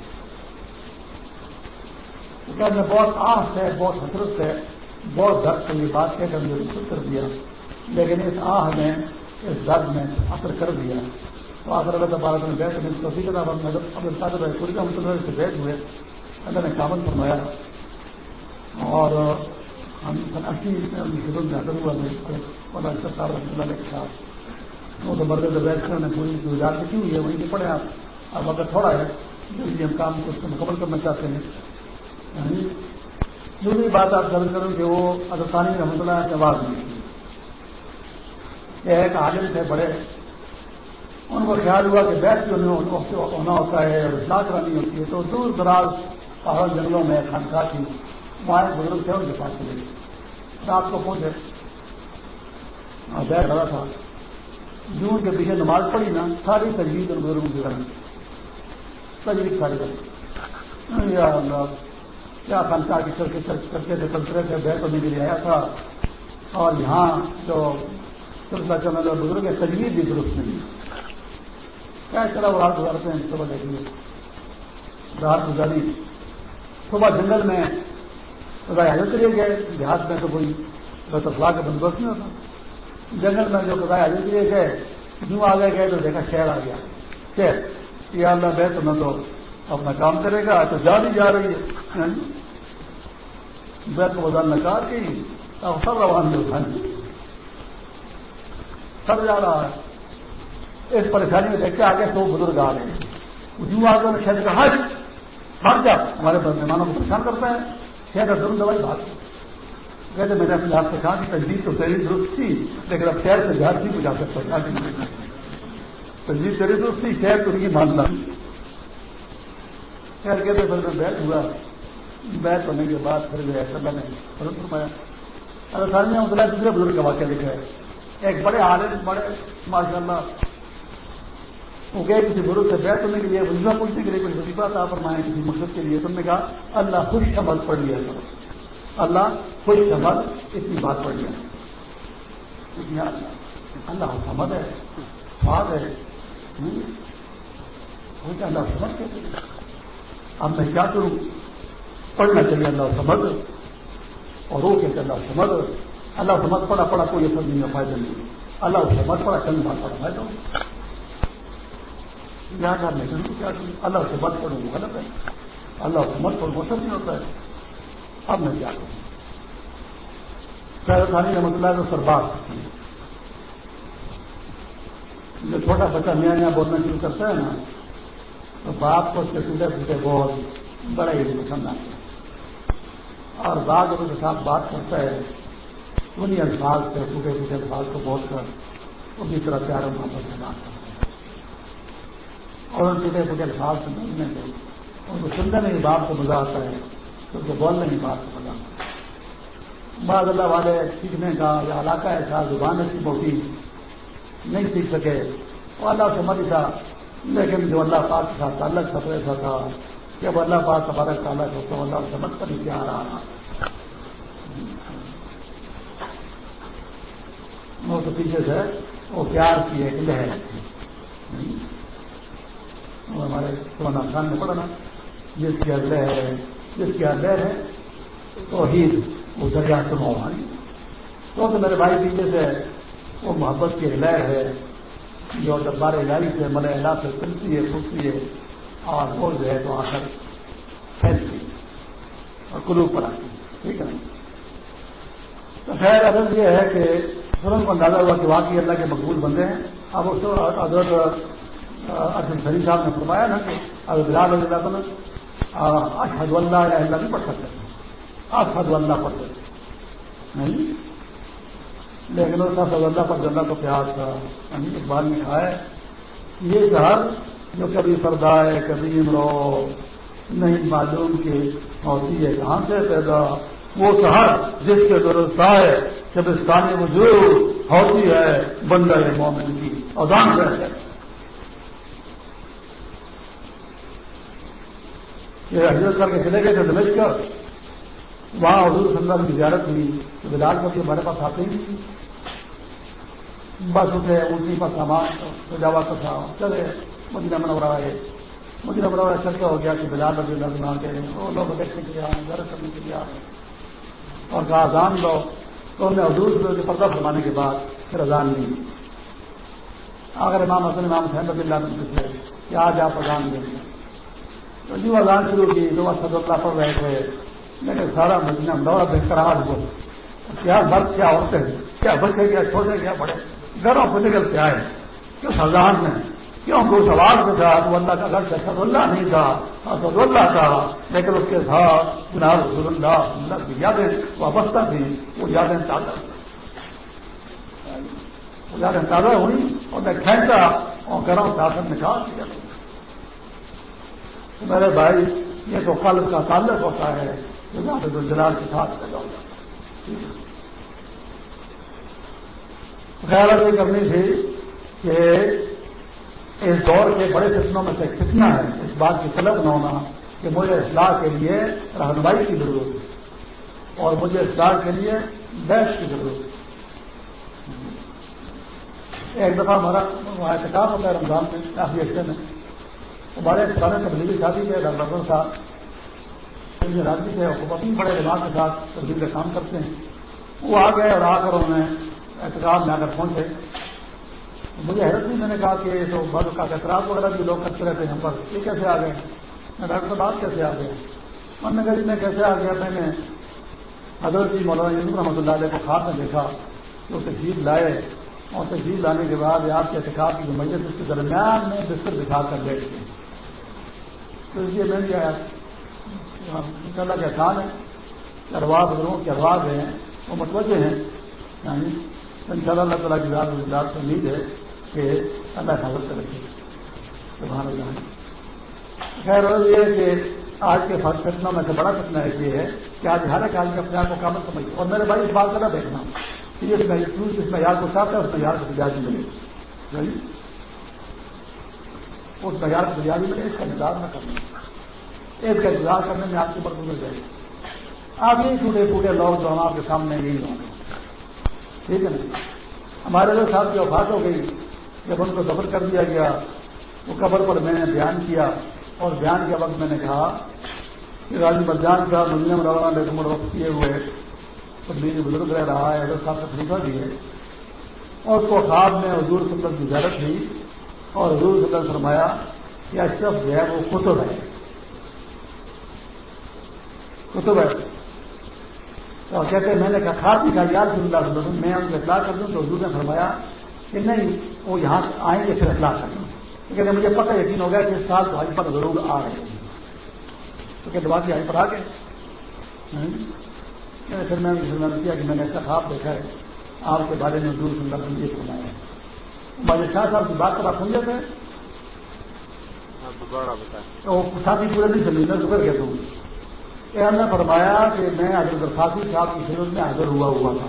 کیونکہ میں بہت آس ہے بہت حسرت ہے بہت درد سے یہ بات کہہ کر مجھے کر دیا لیکن اس آہ نے، اس درد میں اثر کر دیا تو آخر اللہ تبارک میں بیٹھ میں تو طرح اب الفاظ پوری کا مطلب سے بیٹھ ہوئے۔ اللہ نے کامل فرمایا اور ہم اسی شروع میں حاصل ہوا میں صاحب رحمۃ اللہ کے ساتھ۔ وہ تو مرد بیٹھ کر پوری گزار کی ہوئی ہے، وہیں سے پڑھے آپ۔ اب اگر تھوڑا ہے، جو بھی ہم کام کو اس کو مکمل کرنا چاہتے ہیں۔ یعنی دوسری بات آپ درج کروں کہ وہ اگر رحمۃ اللہ کی آواز نہیں تھی۔ ایک عالم تھے، بڑے۔ ان کو خیال ہوا کہ بیٹھ کے انہیں ہونا ہوتا ہے اور اصلاح کرانی ہوتی ہے، تو دور دراز پہاڑ جنگلوں میں خانقاہ تھی وہاں ایک بزرگ تھے ان کے پاس چلے رات کو پہنچے۔ بیٹھ رہا تھا۔ جون کے پیچھے نماز پڑھی نا، ساری تجویز ان بزرگوں کی کریں تجویز ساری کریں کیا خانقاہ کی چل کے کرتے تھے چلتے تھے بیٹھ ہونے کے لیے آیا تھا۔ اور یہاں جو سلسلہ چلنے والے بزرگ ہے تجویز بھی درست نہیں کیا چلا وہ رات گزارتے ہیں؟ صبح دیکھیے۔ رات گزاری۔ صبح جنگل میں حضرت چلے گئے دیہات میں تو کوئی بطفلا کا بندوبست نہیں ہوتا۔ جنگل میں جو قضاء حاضر کے لیے گئے، یوں آگے گئے تو دیکھا شہر آ گیا۔ شہر یہ اللہ بے تو نہ تو اپنا کام کرے گا تو جا بھی جا رہی ہے۔ ہاں جی؟ بیت کو بدل نکال کی اب سب روان میں ہاں اٹھائیں جی؟ سب جا رہا ہے۔ اس پریشانی میں دیکھ کے آگے دو بزرگ آ رہے ہیں۔ یوں آگے میں شہر کہا ہاں جی؟ بھاگ جا، ہمارے مہمانوں کو پریشان کرتا ہے۔ شہر کا ضرور دوائی بھاگ۔ کہتے میں نے اپنے آپ سے کہا کہ تجدید تو تیری درست تھی، لیکن اب شہر سے جہاز نہیں پہنچا سکتا تجدید تیری درست تھی شہر تو نہیں مانتا۔ خیر کہتے پھر میں بیٹھ ہوا۔ بیٹھ ہونے کے بعد پھر جو ہے میں نے فرمایا اگر سال میں دوسرے بزرگ کا واقعہ لکھا ہے۔ ایک بڑے عالم، بڑے ماشاء اللہ وہ گئے کسی بزرگ سے بیٹھ ہونے کے لیے وزیفہ پوچھنے کے لیے کوئی وزیفہ تھا فرمایا کسی مقصد کے لیے تم نے کہا، اللہ خوش عمل پڑھ لیا اللہ خوش عمل اتنی بات پڑھ لیا اللہ سمجھ ہے سواد ہے۔ اللہ سمجھ کے اب میں کیا کروں؟ پڑھنا چاہیے اللہ سمجھ اور وہ کہتے اللہ سمجھ اللہ سمجھ پڑا پڑا کوئی اثر نہیں ہے، فائدہ نہیں۔ اللہ سمجھ پڑا چند بات پڑا فائدہ کیا کرنے کیا کروں اللہ سے مت پڑھوں وہ غلط ہے۔ اللہ سے مت پڑھوں وہ سب نہیں ہوتا ہے۔ اب میں کیا کروں؟ خانی کا مطلب ہے سر بات۔ جو چھوٹا بچہ نیا نیا بولنا شروع کرتا ہے نا، تو باپ کو اس کے ٹوٹے پھوٹے بہت بڑے ہی پسند آتے ہیں اور بعد اس کے ساتھ بات کرتا ہے انہیں الفاظ سے ٹوٹے پھوٹے الفاظ کو بول کر، اسی طرح پیار محبت سے بات کرتا ہے اور ان ٹوٹے پھوٹے الفاظ سے بولنے سے ان کو سننے میں ہی کو مزہ آتا ہے، تو ان کو بولنے میں بات کو مزہ آتا ہے۔ بعض اللہ والے سیکھنے کا یا علاقہ ایسا زبان ایسی موٹی نہیں سیکھ سکے۔ وہ اللہ سے مت تھا، لیکن جو اللہ پاک کے ساتھ تعلق سب ایسا تھا جب اللہ پاک ہمارا تعلق ہوتا تو اللہ سمجھ کر ہی کیا آ رہا وہ تو پیچھے سے، وہ پیار کی ایک لہر وہ ہمارے سونا خان نے پڑھا جس کی لہر ہے جس کی لہر ہے، توحید، وہ دریا سنو تو میرے بھائی پیچھے سے، وہ محبت کی لہر ہے، جو دربار الہی سے مل اللہ سے سنتی ہے پھوٹتی ہے، اور وہ جو ہے تو آ کر پھیلتی اور کلو پر آتی ٹھیک ہے تو خیر اصل یہ ہے کہ ترنت کو اندازہ ہوا کہ واقعی اللہ کے مقبول بندے ہیں۔ اب اس کو حضرت ارجن سری صاحب نے فرمایا نا کہ اگر بلال علیہ اللہ اشحد اللہ یا اللہ نہیں پڑھ سکتے اشحد اللہ پڑھ سکتے نہیں؟ لیکن اس کا اللہ پر جلد کو پیار تھا اقبال نے کہا ہے یہ شہر جو کبھی فردا ہے کبھی امرو نہیں معلوم کی ہوتی ہے کہاں سے پیدا۔ وہ شہر جس کے درست ہے جب وجود ہوتی ہے، بندہ مومن کی اذان ہے۔ یہ حضرت کر کے چلے گئے تھے دمش کر وہاں حضور صلی اللہ کی زیارت ہوئی، تو بلال کر کے ہمارے پاس آتے ہی بس اٹھے اونٹی پر سامان جاوا کا تھا چلے، مدینہ منورہ ہے مدینہ منورہ چلتا ہو گیا کہ بلال رضی اللہ عنہ کے وہ لوگ دیکھنے کے لیے آئے گھر کرنے کے لیے آئے۔ اور کہا، اذان لو۔ تو انہوں نے حضور سے پردہ فرمانے کے بعد پھر اذان لی۔ اگر امام حسن، امام حسین رضی اللہ عنہ سے کہ آج آپ اذان دیں گے؟ تو جو اذان شروع کی جو صد اللہ پر رہے تھے میں نے سارا مدینہ منورہ بہتر ہوا کیا۔ مرد، کیا عورتیں، کیا بچے، کیا چھوٹے، کیا بڑے۔ گھروں سے نکل کے آئے۔ کیوں سردان میں؟ کیوں کو سوال سے تھا؟ تو اللہ کا گھر سے سد اللہ نہیں تھا ہاں سد اللہ تھا۔ لیکن اس کے ساتھ جناب رسول اللہ اللہ کی یادیں وابستہ تھی وہ یادیں تازہ وہ یادیں تازہ ہوئی اور میں کھینچا اور گرم تاثر نکال دیا۔ میرے بھائی، یہ تو قلب کا تعلق ہوتا ہے جو جلال کے ساتھ پیدا ہوتا خیال یہ کرنی تھی کہ اس دور کے بڑے فتنوں میں سے کتنا ہے۔ اس بات کی طلب نہ ہونا کہ مجھے اصلاح کے لیے رہنمائی کی ضرورت ہے اور مجھے اصلاح کے لیے بیس کی ضرورت ہے۔ ایک دفعہ ہمارا احتکاب ہوتا ہے رمضان میں، کافی اچھے میں۔ ہمارے پرانے تبدیلی شادی کے ڈاکٹر صاحب پیچھے راجی تھے حکومت بڑے دماغ کے ساتھ تبدیل کا کام کرتے ہیں۔ وہ آ گئے اور آ کر انہوں نے احتجاج میں آ کر پہنچے۔ مجھے حیرت نہیں میں نے کہا کہ تو بد کا اعتراض وغیرہ بھی لوگ کرتے رہتے ہیں پر۔ یہ کیسے آ گئے؟ میں ڈاکٹر صاحب آپ کیسے آ گئے؟ من نے کہا جی میں کیسے آ گیا؟ میں نے حضرت جی مولانا یوسف رحمۃ اللہ علیہ کو خواب میں دیکھا کہ وہ تجیب لائے اور تجیب لانے کے بعد آپ کے احتکاب کی جو مجلس اس کے درمیان میں بستر دکھا کر بیٹھ گئے۔ تو اس لیے میں نے اللہ کے احسان ہے اروا بزرگوں کے ارواز ہیں؟ وہ متوجہ ہیں۔ یعنی ان شاء اللہ اللہ تعالیٰ کی ذات سے امید ہے کہ اللہ حفاظت کرے سبحان اللہ۔ خیر، اور یہ ہے کہ آج کے فتنوں میں سے بڑا فتنا ایک یہ ہے کہ آج ہر ایک آدمی اپنے آپ کو کامل سمجھ اور میرے بھائی، اس بات کا نہ دیکھنا۔ کہ اس میں جس میں یاد کو چاہتا ہے اس میں یاد کو تجاری ملے یعنی اس میں یاد کو تجاری ملے اس کا انتظار نہ کرنا۔ اس کا انتظار کرنے میں آپ کے اوپر گزر جائے۔ آپ یہی ٹوٹے پھوٹے لاک ڈاؤن آپ کے سامنے یہی ہوں گے۔ ٹھیک ہے نا؟ ہمارے جو صاحب کی وفات ہو گئی، جب ان کو سفر کر دیا گیا، وہ قبر پر میں نے بیان کیا اور بیان کے وقت میں نے کہا کہ راجی مرجان کا ملیم روانہ لے عمر وقت کیے ہوئے میری بزرگ رہ رہا ہے، حضرت صاحب کا خلیفہ بھی ہے۔ اور اس کو خواب میں حضور سلط کی زیارت ہوئی۔ اور حضور سلط فرمایا کہ اشرف جو ہے وہ کتب ہے۔ کتب ہے۔ تو کہتے ہیں، میں نے کہا خواب بھی کہا یار صلی اللہ وسلم، میں ان کو اطلاع کر دوں تو حضور نے فرمایا کہ نہیں، وہ یہاں آئیں گے، پھر اطلاع کر دوں کہتے مجھے پتہ یقین ہو گیا کہ اس سال تو حج پر ضرور آ رہے ہیں تو کہ دبا حج پر آ گئے۔ پھر میں نے کیا کہ میں نے ایسا خواب دیکھا ہے، آپ کے بارے میں دور سندر یہ سنایا ہے۔ مجھے شاہ صاحب کی بات کر آپ سن لیتے ہیں ساتھی پورے نہیں سمجھ میں ذکر کہتا ہوں کہ ہم نے فرمایا کہ میں حضرت فاطی صاحب کی خدمت میں حاضر ہوا ہوا تھا۔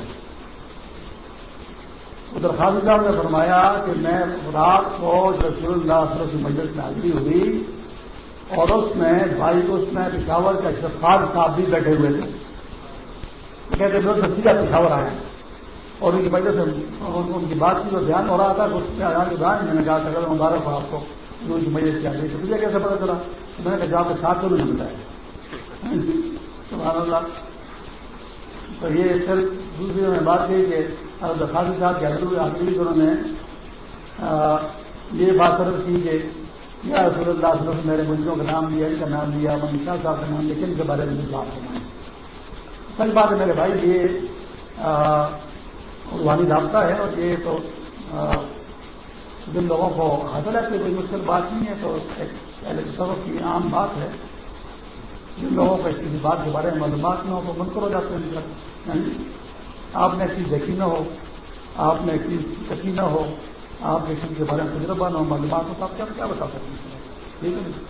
ادھر صاحب نے فرمایا کہ میں رات کو رسول اللہ صلی کی مجلس میں حاضری ہوئی اور اس میں بھائی کو اس میں پشاور کا اشرفار صاحب بھی بیٹھے ہوئے تھے۔ کہتے میرے سیدھا پشاور آیا اور ان کی وجہ سے ان کی بات کی جو دھیان ہو رہا تھا اس میں آیا کے بعد میں نے کہا کہ مبارک ہوں آپ کو جو ان کی مجلس کی آ گئی تو مجھے کیسے پتا چلا؟ میں نے کہا آپ کے ساتھ تو نہیں بتایا۔ سبحان اللہ۔ تو یہ پھر دوسری میں بات کی کہ خاصی صاحب کے حضرت آخری انہوں نے یہ بات سرد کی کہ یا رسول اللہ صلی اللہ علیہ وسلم میرے ملکوں کا نام لیا، ان کا نام لیا منشا صاحب کا نام لیا ان کے بارے میں بات کرنا سچ بات ہے میرے بھائی، یہ روحانی رابطہ ہے اور یہ تو جن لوگوں کو حاصل ہے کوئی مشکل بات نہیں ہے تو پہلے سبق کی عام بات ہے۔ جن لوگوں کو کسی بات کے بارے میں معلومات نہ ہو تو منکر ہو جاتے ہیں۔ یعنی آپ نے چیز دیکھی نہ ہو، آپ نے چیز کسی نہ ہو، آپ نے چیز کے بارے میں تجربہ نہ ہو، معلومات ہو تو آپ کیا بتا سکتے ہیں؟ ٹھیک ہے۔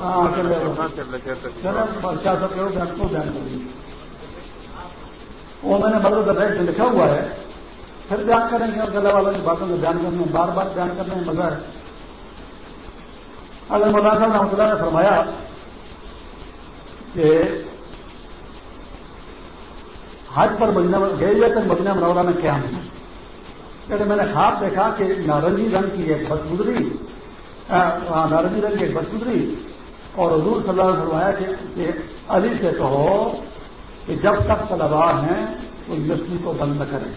ہاں چلے کیا سب بیان کو بیان کر وہ میں نے بدل ریٹ سے لکھا ہوا ہے۔ پھر بیان کریں گے اور گلے والوں کی باتوں کو بیان کرنے بار بار بیان کرنے میں مزہ ہے۔ اگر مولانا صاحب رحمۃ اللہ نے فرمایا کہ حج پر مدینہ گئے ہوئے تک مدینہ منورہ میں کیا ہوں کہتے میں نے خواب دیکھا کہ نارنجی رنگ کی ایک بس گزری نارنجی رنگ کی ایک بس گزری اور حضور صلی اللہ نے فرمایا کہ علی سے کہو کہ جب تک طلبا ہیں تو یونیورسٹی کو بند نہ کریں۔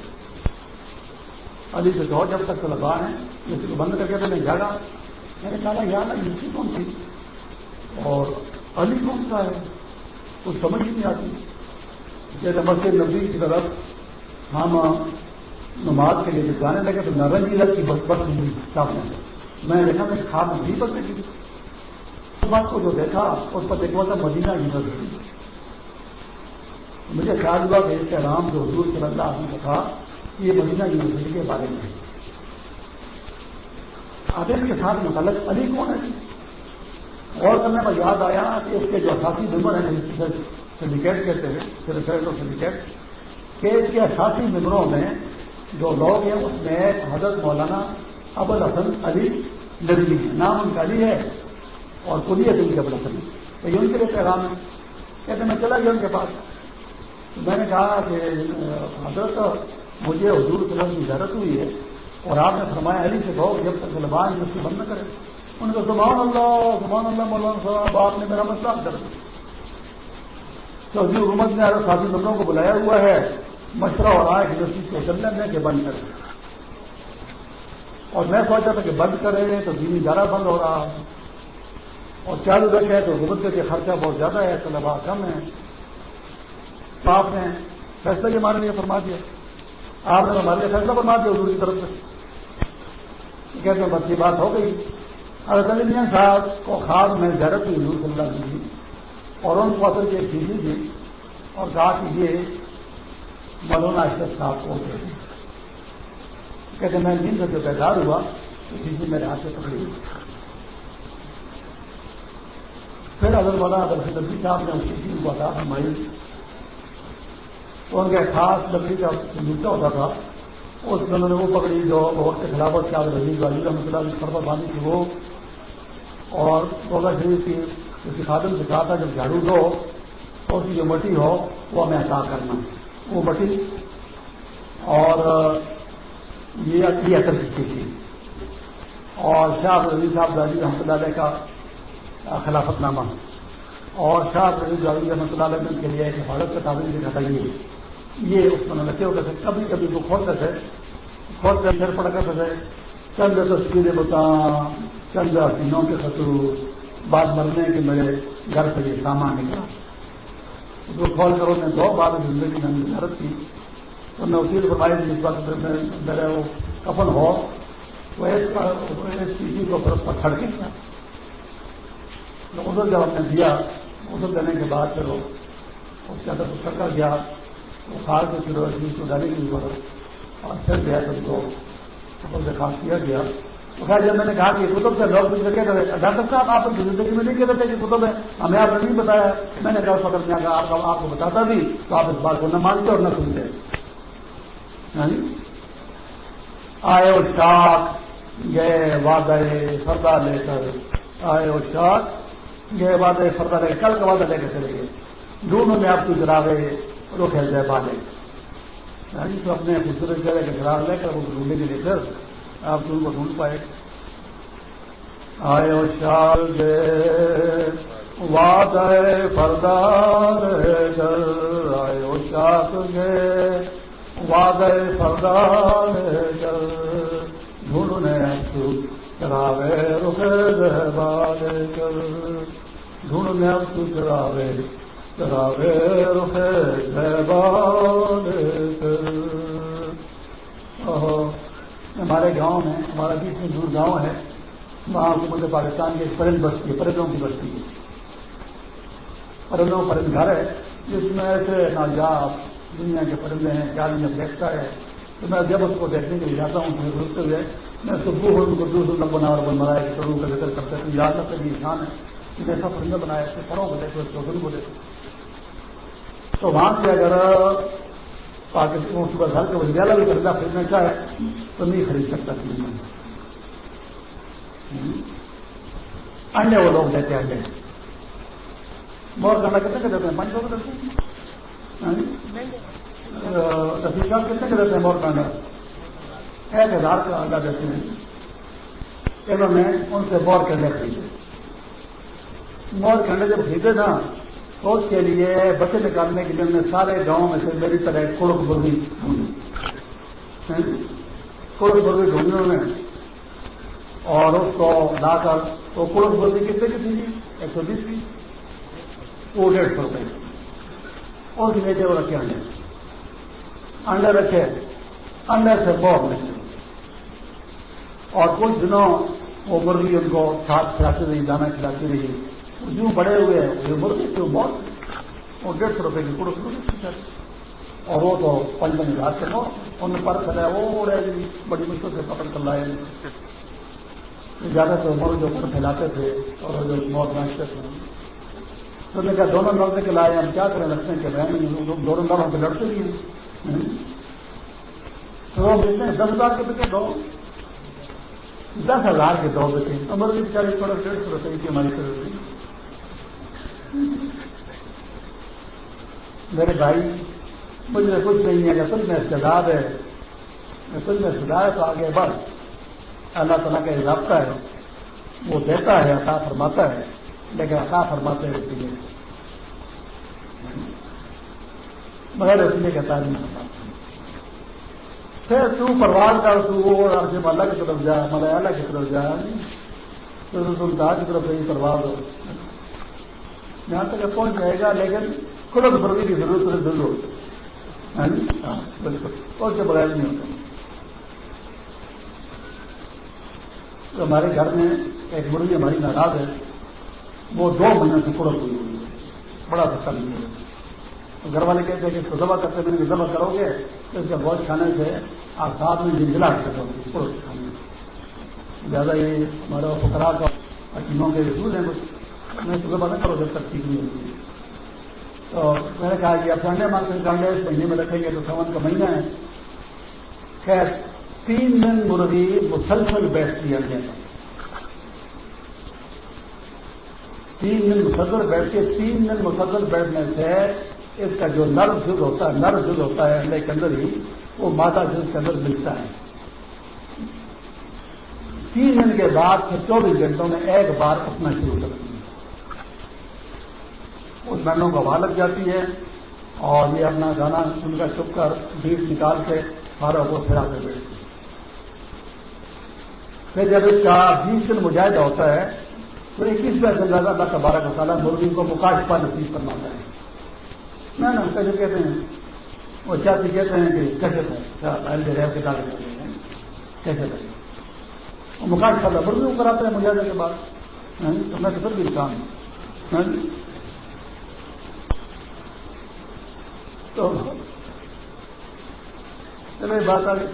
علی سے کہو جب تک طلبا ہیں یونیورسٹی کو بند کر کے تو نہیں جاگا میں نے کہا، یار یونیورسٹی کون تھی؟ اور علی کون سا ہے؟ کچھ سمجھ ہی نہیں آتی۔ جیسے مسجد نبی کی طرف ہم نماز کے لیے جانے لگے تو نارنجی رنگ کی بس بس نہیں سامنے میں نے دیکھا میں کھاد نہیں بدلے گی اس بات کو جو دیکھا، اس پر دیکھا تھا مدینہ یونیورسٹی مجھے خیال ہوا کہ اس کے نام جو حضور صلی اللہ علیہ نے کہا یہ مدینہ یونیورسٹی کے بارے میں ہے۔ آدم کے ساتھ متعلق علی کون ہے؟ غور کرنے پر یاد آیا کہ اس کے جو اساسی ممبر ہیں سنڈیکیٹ کہتے ہیں سنڈیکیٹ کہ اس کے اساسی ممبروں میں جو لوگ ہیں، اس میں حضرت مولانا ابل حسن علی ندوی ہے نام ان کا علی ہے۔ اور پولیس ان کے ابل حسن تو یہ ان کے لیے پیغام ہے کہتے میں چلا گیا ان کے پاس۔ میں نے کہا کہ، حضرت، مجھے حضور کی ضرورت ہوئی ہے اور آپ نے فرمایا، علی سے کہو جب تک طلبان اس کی بند نہ کرے۔ ان کو زبان اللہ زبان اللہ، مولانا صاحب، آپ نے میرا مسئلہ کر دیا۔ تو حکومت نے ساتھی بندوں کو بلایا ہوا ہے، مشورہ ہو رہا ہے کہ چیز کو چلنے میں کہ بند کریں اور میں سوچا تھا کہ بند کریں تو دینی ادارہ بند ہو رہا اور چالو رکھے تو حکومت کے خرچہ بہت زیادہ ہے طلبا کم ہے آپ نے فیصلہ کے مارے لیے فرما دیا۔ آپ نے ہمارے لیے فیصلہ فرما دیا حضور کی طرف سے۔ کہتے ہیں، بس یہ بات ہو گئی۔ اگر میاں صاحب کو خواب میں زیارت ہوئی حضور صلی اللہ علیہ وسلم اور ان کو اصل کے چیزیں دی اور کہا کہ یہ مولانا اشرف صاحب کو دے کہتے میں نیند سے جو بیدار ہوا تو چیزیں میرے ہاتھ سے پکڑی۔ ہوئی پھر اگر مولانا ادر سے صاحب نے اس چیز کو عطا فرمائی تو ان کے خاص لکڑی کا ملتا ہوتا تھا، اس میں انہوں نے وہ پکڑی جو بہت کے خلاف کیا رضی والی رحمۃ اللہ کی فرما بانی تھی وہ۔ اور روزہ شریف کی کسی خادم سے کہا تھا، جب جھاڑو دو تو اس کی جو مٹی ہو، وہ ہمیں عطا کرنا۔ وہ مٹی۔ اور یہ اثر کی تھی۔ اور شاہ رضی صاحب دادی رحمۃ اللہ علیہ کا خلافت نامہ اور شاہ رضی رحمۃ اللہ علیہ کے لیے ایک حفاظت کا تعبیر بھی ہٹائیے یہ اس میں لگے ہوتے تھے۔ کبھی کبھی وہ کھولتے تھے کھولتے پھر پڑ کرتے تھے چند تصویریں بتا چند حسینوں کے خطر بات مرنے کے میرے گھر سے یہ سامان نکلا اس کو کھول کر انہوں نے دو بار زندگی میں محنت کی۔ تو میں اسی فرمائی جس وقت میرے وہ کفن ہو۔ وہ ایک چیزی کو پتھڑ کے۔ کیا ادھر جب ہم نے دیا ادھر دینے کے بعد پھر وہ اس کے اندر کچھ کر گیا بخار کو پھر روشنی کو ڈالنے کی ضرورت اور پھر گیا تم کو سفر سے خاص کیا گیا۔ تو خیر، جب میں نے کہا کہ کتب سے لوگ مجھے کہہ رہے ڈاکٹر صاحب، آپ کی زندگی میں نہیں کہہ رہے تھے کہ کتب ہے، ہمیں آپ نے نہیں بتایا۔ میں نے کہا فکر میں آپ آپ کو بتاتا بھی تو آپ اس بات کو نہ مانتے اور نہ سنتے۔ یعنی آئے اور شاخ گئے وعدہ فردا لے کر، آئے اور شاخ گئے وعدے فردا لے کر کل کا وعدہ لے کر چلے گئے۔ دونوں میں آپ کو گرا گئے روک جائے بالے ہاں جی، تو اپنے خوبصورت چہرے کے خلاف لے کر وہ ڈھونڈنے کے لیے پھر۔ آپ ان کو ڈھونڈ پائے۔ آئے شال دے۔ واد فردار جل آئے شاخ گے واد فردار جل ڈھونڈنے چراوے رکے بالے چل۔ ڈھونڈنے چراوے ہمارے گاؤں میں ہمارا بیچ میں دور گاؤں ہے وہاں حکومت پاکستان کی پرند بستی ہے پرندوں کی بستی ہے پرندوں پرند گھر ہے جس میں ایسے ناجاب دنیا کے پرندے ہیں کیا دنیا دیکھتا ہے تو میں جب اس کو دیکھنے کے لیے جاتا ہوں تو روکتے ہوئے میں صبح ان کو دور دور بنا اور بن کروں کا ذکر کرتے ہیں یاد رکھتے انسان ہے جیسا پرندہ بنایا اس کے پروں کو دیکھو چودھری کو دیکھو تو۔ وہاں سے اگر پاکستان صبح گھر کے وجہ بھی خریدا خریدنا چاہے تو نہیں خرید سکتا انڈے وہ لوگ دیتے انڈے۔ مور گنڈا کتنے کے دیتے ہیں؟ پانچ سو کے دیتے ہیں۔ ہاں؟ کتنے کے دیتے ہیں مور گنڈا ایک ہزار کا انڈا دیتے ہیں۔ انہوں نے ان سے مور کے انڈے خریدے۔ مور کے انڈے جب خریدے نا۔ تو اس کے لیے بچے نکالنے کے لیے ہم نے سارے گاؤں میں سے میری طرح کوڑک برگی ڈھونڈی۔ کوڑک برگی ڈھونڈی میں اور اس کو لا کر تو کوڑک برگی کتنے کی تھی جی؟ ایک سو بیس کی۔ وہ ڈیڑھ سو روپئے اور بھی وہ رکھے انڈے۔ انڈے رکھے۔ انڈے سے بہت رکھے اور کچھ دنوں وہ مرغی ان کو ساتھ کھلاتی رہی دانا کھلاتی رہی۔ جو بڑے ہوئے ہیں یہ مرغی تھے بہت اور ڈیڑھ سو روپئے کی پورے اور وہ تو پنج پنج ہزار سے ان نے پر پھیلایا وہ رہے گی بڑی مشکل سے پکڑ کر لائے۔ زیادہ تر مرغ جو پر پھیلاتے تھے اور جو موت ناچتے تھے تو نے کہا، دونوں لڑنے کے لائے، ہم کیا کریں؟ لگتے ہیں کہ بہن دونوں لڑ ہم پہ لڑتے بھی تو وہ ملتے ہیں، دس ہزار کے بکے دو۔ دس ہزار کے دو بکے امر بھی چالیس تھوڑا ڈیڑھ سو روپئے کی ہماری طرف میرے بھائی مجھے کچھ نہیں ہے سب میں استعداد ہے تجھ میں سدھائے تو آگے بڑھ۔ اللہ تعالیٰ کا رابطہ ہے، وہ دیتا ہے، عطا فرماتا ہے، لیکن عطا فرماتے ہیں اس لیے۔ مگر اس لیے کہتا نہیں پھر تو پرواز کر تو وہ اللہ کی طرف جا ملیالہ کی طرف جا، تو تم کی طرف ہی پرواز ہو۔ یہاں تک پہنچ جائے گا، لیکن خود بردی کی ضرورت ہے، ضرور۔ ہاں جی؟ ہاں، بالکل۔ اور کے بغیر نہیں ہوتا۔ ہمارے گھر میں ایک مرغی ہماری ناراض ہے۔ وہ دو مہینے سے کڑک ہوئی ہوئی ہے۔ بڑا سستا نہیں ہے۔ گھر والے کہتے ہیں کہ اس کو ذبح کرتے ہیں ذبح کرو گے۔ تو اس کا گوشت کھانے سے آپ ساتھ میں جنجلا گے۔ کڑک کھانے۔ زیادہ یہ ہمارا فکرا کا حکیموں کے رسول ہیں۔ کچھ میں ذبح نہ کرو جب تک ٹھیک نہیں ہوتی تو میں نے کہا کہ آپ ٹھنڈے مانگ کے اس مہینے میں رکھیں گے تو سمن کا مہینہ ہے۔ خیر، تین دن مرغی مسلسل بیٹھتی ہے تین دن مسلسل بیٹھ کے، تین دن مسلسل بیٹھنے سے اس کا جو نرو جز ہوتا ہے نرو جز ہوتا ہے انڈے کے اندر ہی، وہ مادہ جز کے اندر ملتا ہے۔ تین دن کے بعد پھر چوبیس گھنٹوں میں ایک بار اپنا شروع کرتی ہے اس مہینوں کو ہوا لگ جاتی ہے اور یہ اپنا گانا سن کر چپ کر بیٹ نکال کے سارا کو پھیلا کر بیٹھتی پھر جب اس کا بیس دن مجاہدہ ہوتا ہے تو اکیس دن زیادہ اللہ کا بارہ مرغی کو مکاش پر نصیب کرواتا ہے۔ نہ نا کیسے کہتے ہیں، وہ اچھا چاچی کہتے ہیں کہ کیسے کیسے کیسے وہ مکاش پر مرغی کو کراتے ہیں مجاہدے کے بعد۔ ہاں جی، تو میں تو پھر بھی کام ہاں جی۔ تو چلے بات آ گئی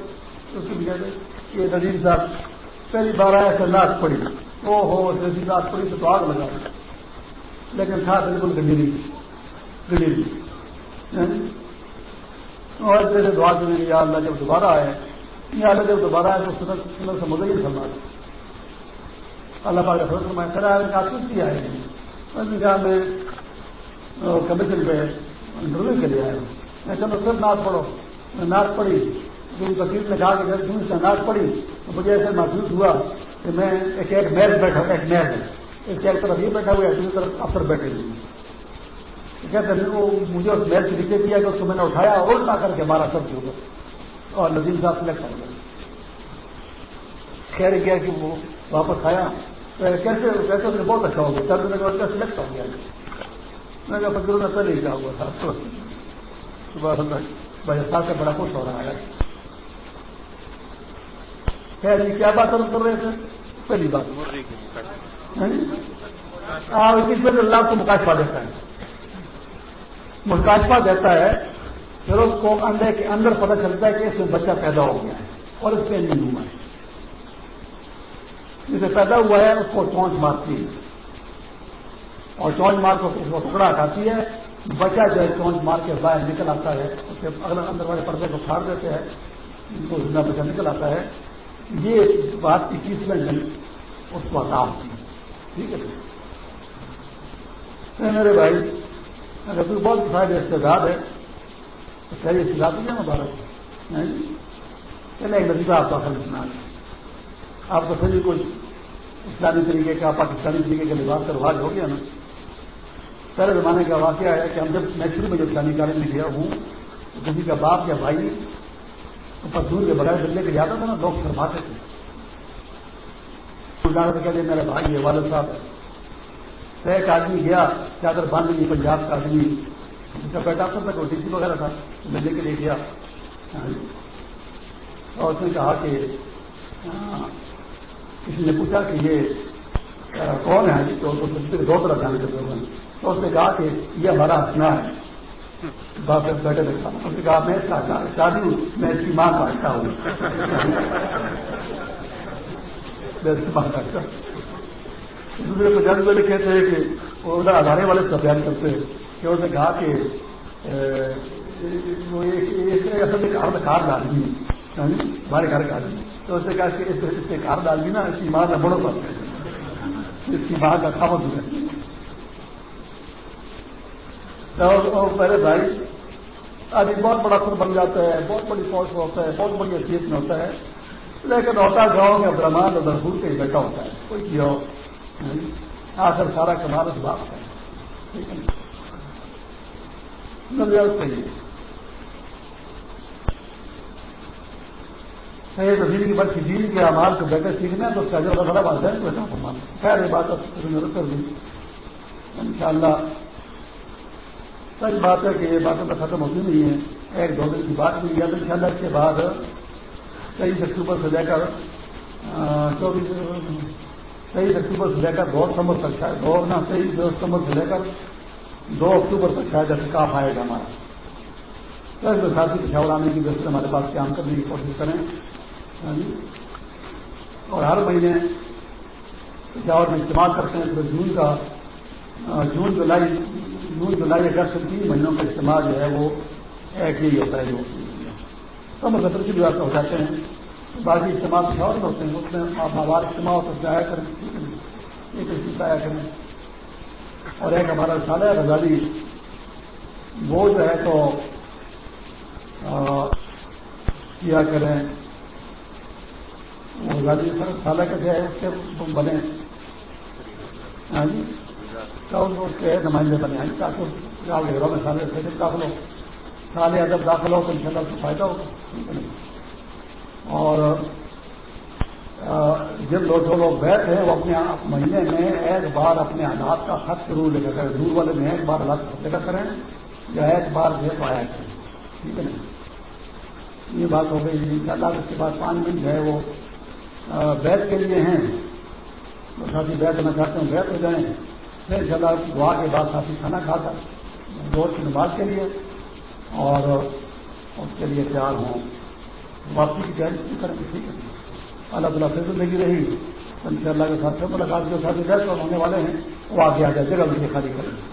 یہ نظیر صاحب پہلی بار آیا تو ناچ پڑی او ہو جیسی ناچ پڑی تو آگ لگا۔ لیکن تھا بالکل گڈی گڈی اور جیسے دعا دیں یا اللہ جب دوبارہ آئے، یا اللہ جب دوبارہ آئے تو سنت سنت سے مدد ہی سنبھال اللہ پاک فضل میں کرا آپ کس لیے آئے ہیں۔ میں کمیشن پہ انٹرویو کے لیے آیا ہوں میں چلو پھر نعت پڑھو۔ میں نعت پڑھی۔ وکیل نے کہا کہ جب تم سے نعت پڑھی۔ تو مجھے ایسے محسوس ہوا کہ میں ایک ایک میز بیٹھا، ایک میز۔ ایک ایک طرف یہ بیٹھا ہوا ہے، دوسری طرف افسر بیٹھے ہوئے کہتے ہیں، وہ مجھے اس میز کے نیچے کیا کہ اس کو میں نے اٹھایا اور الٹا کر کے مارا سب کے اور نظیم صاحب سلیکٹ ہو گئے خیر کیا کہ وہ واپس آیا۔ کیسے کہتے بہت اچھا ہو گیا۔ چل دن کے سلیکٹ ہو گیا۔ میں کہا فکر میں پہلے ہی کیا ہوا تھا۔ صبح بھائی صاحب سے بڑا خوش ہو رہا ہے۔ خیر جی کیا بات کر رہے تھے؟ پہلی بات۔ ہاں جی؟ کس وجہ اللہ کو مکاشفہ دیتا ہے۔ مکاشفہ دیتا ہے پھر اس کو انڈے کے اندر پتہ چلتا ہے کہ اس میں بچہ پیدا ہو گیا ہے اور اس پہ نہیں ہوا ہے۔ جسے پیدا ہوا ہے، اس کو چونچ مارتی ہے اور چونچ مار کو اس کو ٹکڑا ہٹاتی ہے، بچہ جو ہے چونچ مار کے باہر نکل آتا ہے، اس کے اگلے اندر والے پردے کو پھاڑ دیتے ہیں تو زندہ بچہ نکل آتا ہے۔ یہ بات اکیس میں جن اس کو ہٹا ٹھیک ہے جی؟ میرے بھائی، اگر تو بہت فائدے استعداد ہے تو صحیح سکھا دیجیے نا بھارت جی؟ چلے ایک لذیذہ آپ کا خرچ سنا آپ کو صحیح کوئی اسلامی طریقے کا، پاکستانی طریقے کا لباس کا رواج ہو گیا نا۔ پہلے زمانے کا واقعہ ہے کہ ہم جب میں شروع میں جب اسلامی کالج میں گیا ہوں تو کسی کا باپ یا بھائی پسور کے بغیر دلنے کے جاتا تھا نا، لوگ فرماتے تھے۔ کہتے میرے بھائی، یہ والد صاحب ایک آدمی گیا، چادر باندھ لی، پنجاب کا آدمی۔ جس کا بیٹا تھا ڈی سی وغیرہ تھا ملنے کے لیے گیا۔ اور اس نے کہا کہ کسی نے پوچھا کہ یہ کون ہے؟ تو دو طرح جانے کے لوگ تو اس نے کہا کہ یہ ہمارا اپنا ہے۔ بیٹھے دیکھا اس نے کہا، میں شادی ہوں، میں اس کی ماں کا اچھا ہوں۔ میں اس کی ماں کا اچھا دوسرے پچاس والے کہتے ہیں کہ وہ ادھر ہزارے والے سے بیان کرتے ہیں کہ اس نے کہا کہ وہ ایک کار ڈال دی یعنی ہمارے گھر کا آدمی۔ تو اس نے کہا کہ اس سے کار ڈال دی نا، اس کی ماں کا بڑوں پر اس کی ماں کا کھاوت ہوا پہلے بھائی آدمی بہت بڑا سر بن جاتا ہے، بہت بڑی فوج ہوتا ہے، بہت بڑی حیثیت میں ہوتا ہے۔ لیکن ہوتا گاؤں میں عبدالرحمان اور دربور کا ہی بیٹا ہوتا ہے، کوئی کیا ہو آخر سارا کمال اس بات ٹھیک ہے نظر صحیح کی بچی دین کے امال کو بیٹر سیکھنا ہے تو اس کا جو بڑا بات ہے خیر، یہ بات اب کر دی۔ ان شاء اللہ سچ بات ہے کہ یہ باتیں تو ختم ہوتی نہیں ہے ایک دو دن کی بات بھی ان شاء اللہ اس کے بعد تیئیس اکتوبر سے لے کر چوبیس تیئیس اکتوبر سے لے کر دو ستمبر تک شاید، دو نہ تیئیس ستمبر سے لے کر دو اکتوبر تک شاید احتکاف آئے گا ہمارا۔ میں ساتھی پشاور آنے کی وجہ سے ہمارے پاس کام کرنے کی کوشش کریں۔ ہاں جی۔ اور ہر مہینے پشاور میں استعمال کرتے ہیں تو جون کا جون، جولائی جون جولائی اگست تین مہینوں کا استعمال جو ہے وہ ایک ہی ہوتا ہے جو کم ستر کی بات ہو جاتے ہیں۔ باقی استعمال پشاور میں ہوتے ہیں اس میں آپ آواز اجتماع ہوتا ہے آیا کریں ایک آیا کریں۔ اور ایک ہمارا سال ہے رضاری وہ جو ہے تو کیا کریں۔ رضاری سالہ کا جو ہے، اس کے بنے۔ ہاں جی؟ کے نمائندے بنے ہیں تاکہ گاؤں میں سالے سے داخل ہو، سالے ادب داخل ہو تو ان شاء اللہ کو فائدہ ہوگا۔ اور جب لوگ جو لوگ بیٹھے ہیں، وہ اپنے مہینے میں ایک بار اپنے حالات کا خط ضرور لے کر کریں۔ دور والے میں ایک بار حالات لے کر کریں، یا ایک بار جو تو آیا کریں۔ ٹھیک ہے نا؟ یہ بات ہو گئی۔ ان شاء اللہ اس کے بعد پانچ منٹ جو ہے وہ بیت کے لیے ہیں۔ تو ساتھی بیت کرنا چاہتے ہیں بیت ہو جائیں۔ پھر ان شاء اللہ دعا کے بعد ساتھی کھانا کھا کر روز کی نماز کے لیے اور اس کے لیے تیار ہوں، واپسی کی تیاری کریں؟ گے ٹھیک ہے۔ اللہ تعالیٰ پھر زندگی رہی ان شاء اللہ کے ساتھ ملاقات جو ساتھ ہونے والے ہیں، وہ آگے آ جائے، جگہ خالی کریں۔ گے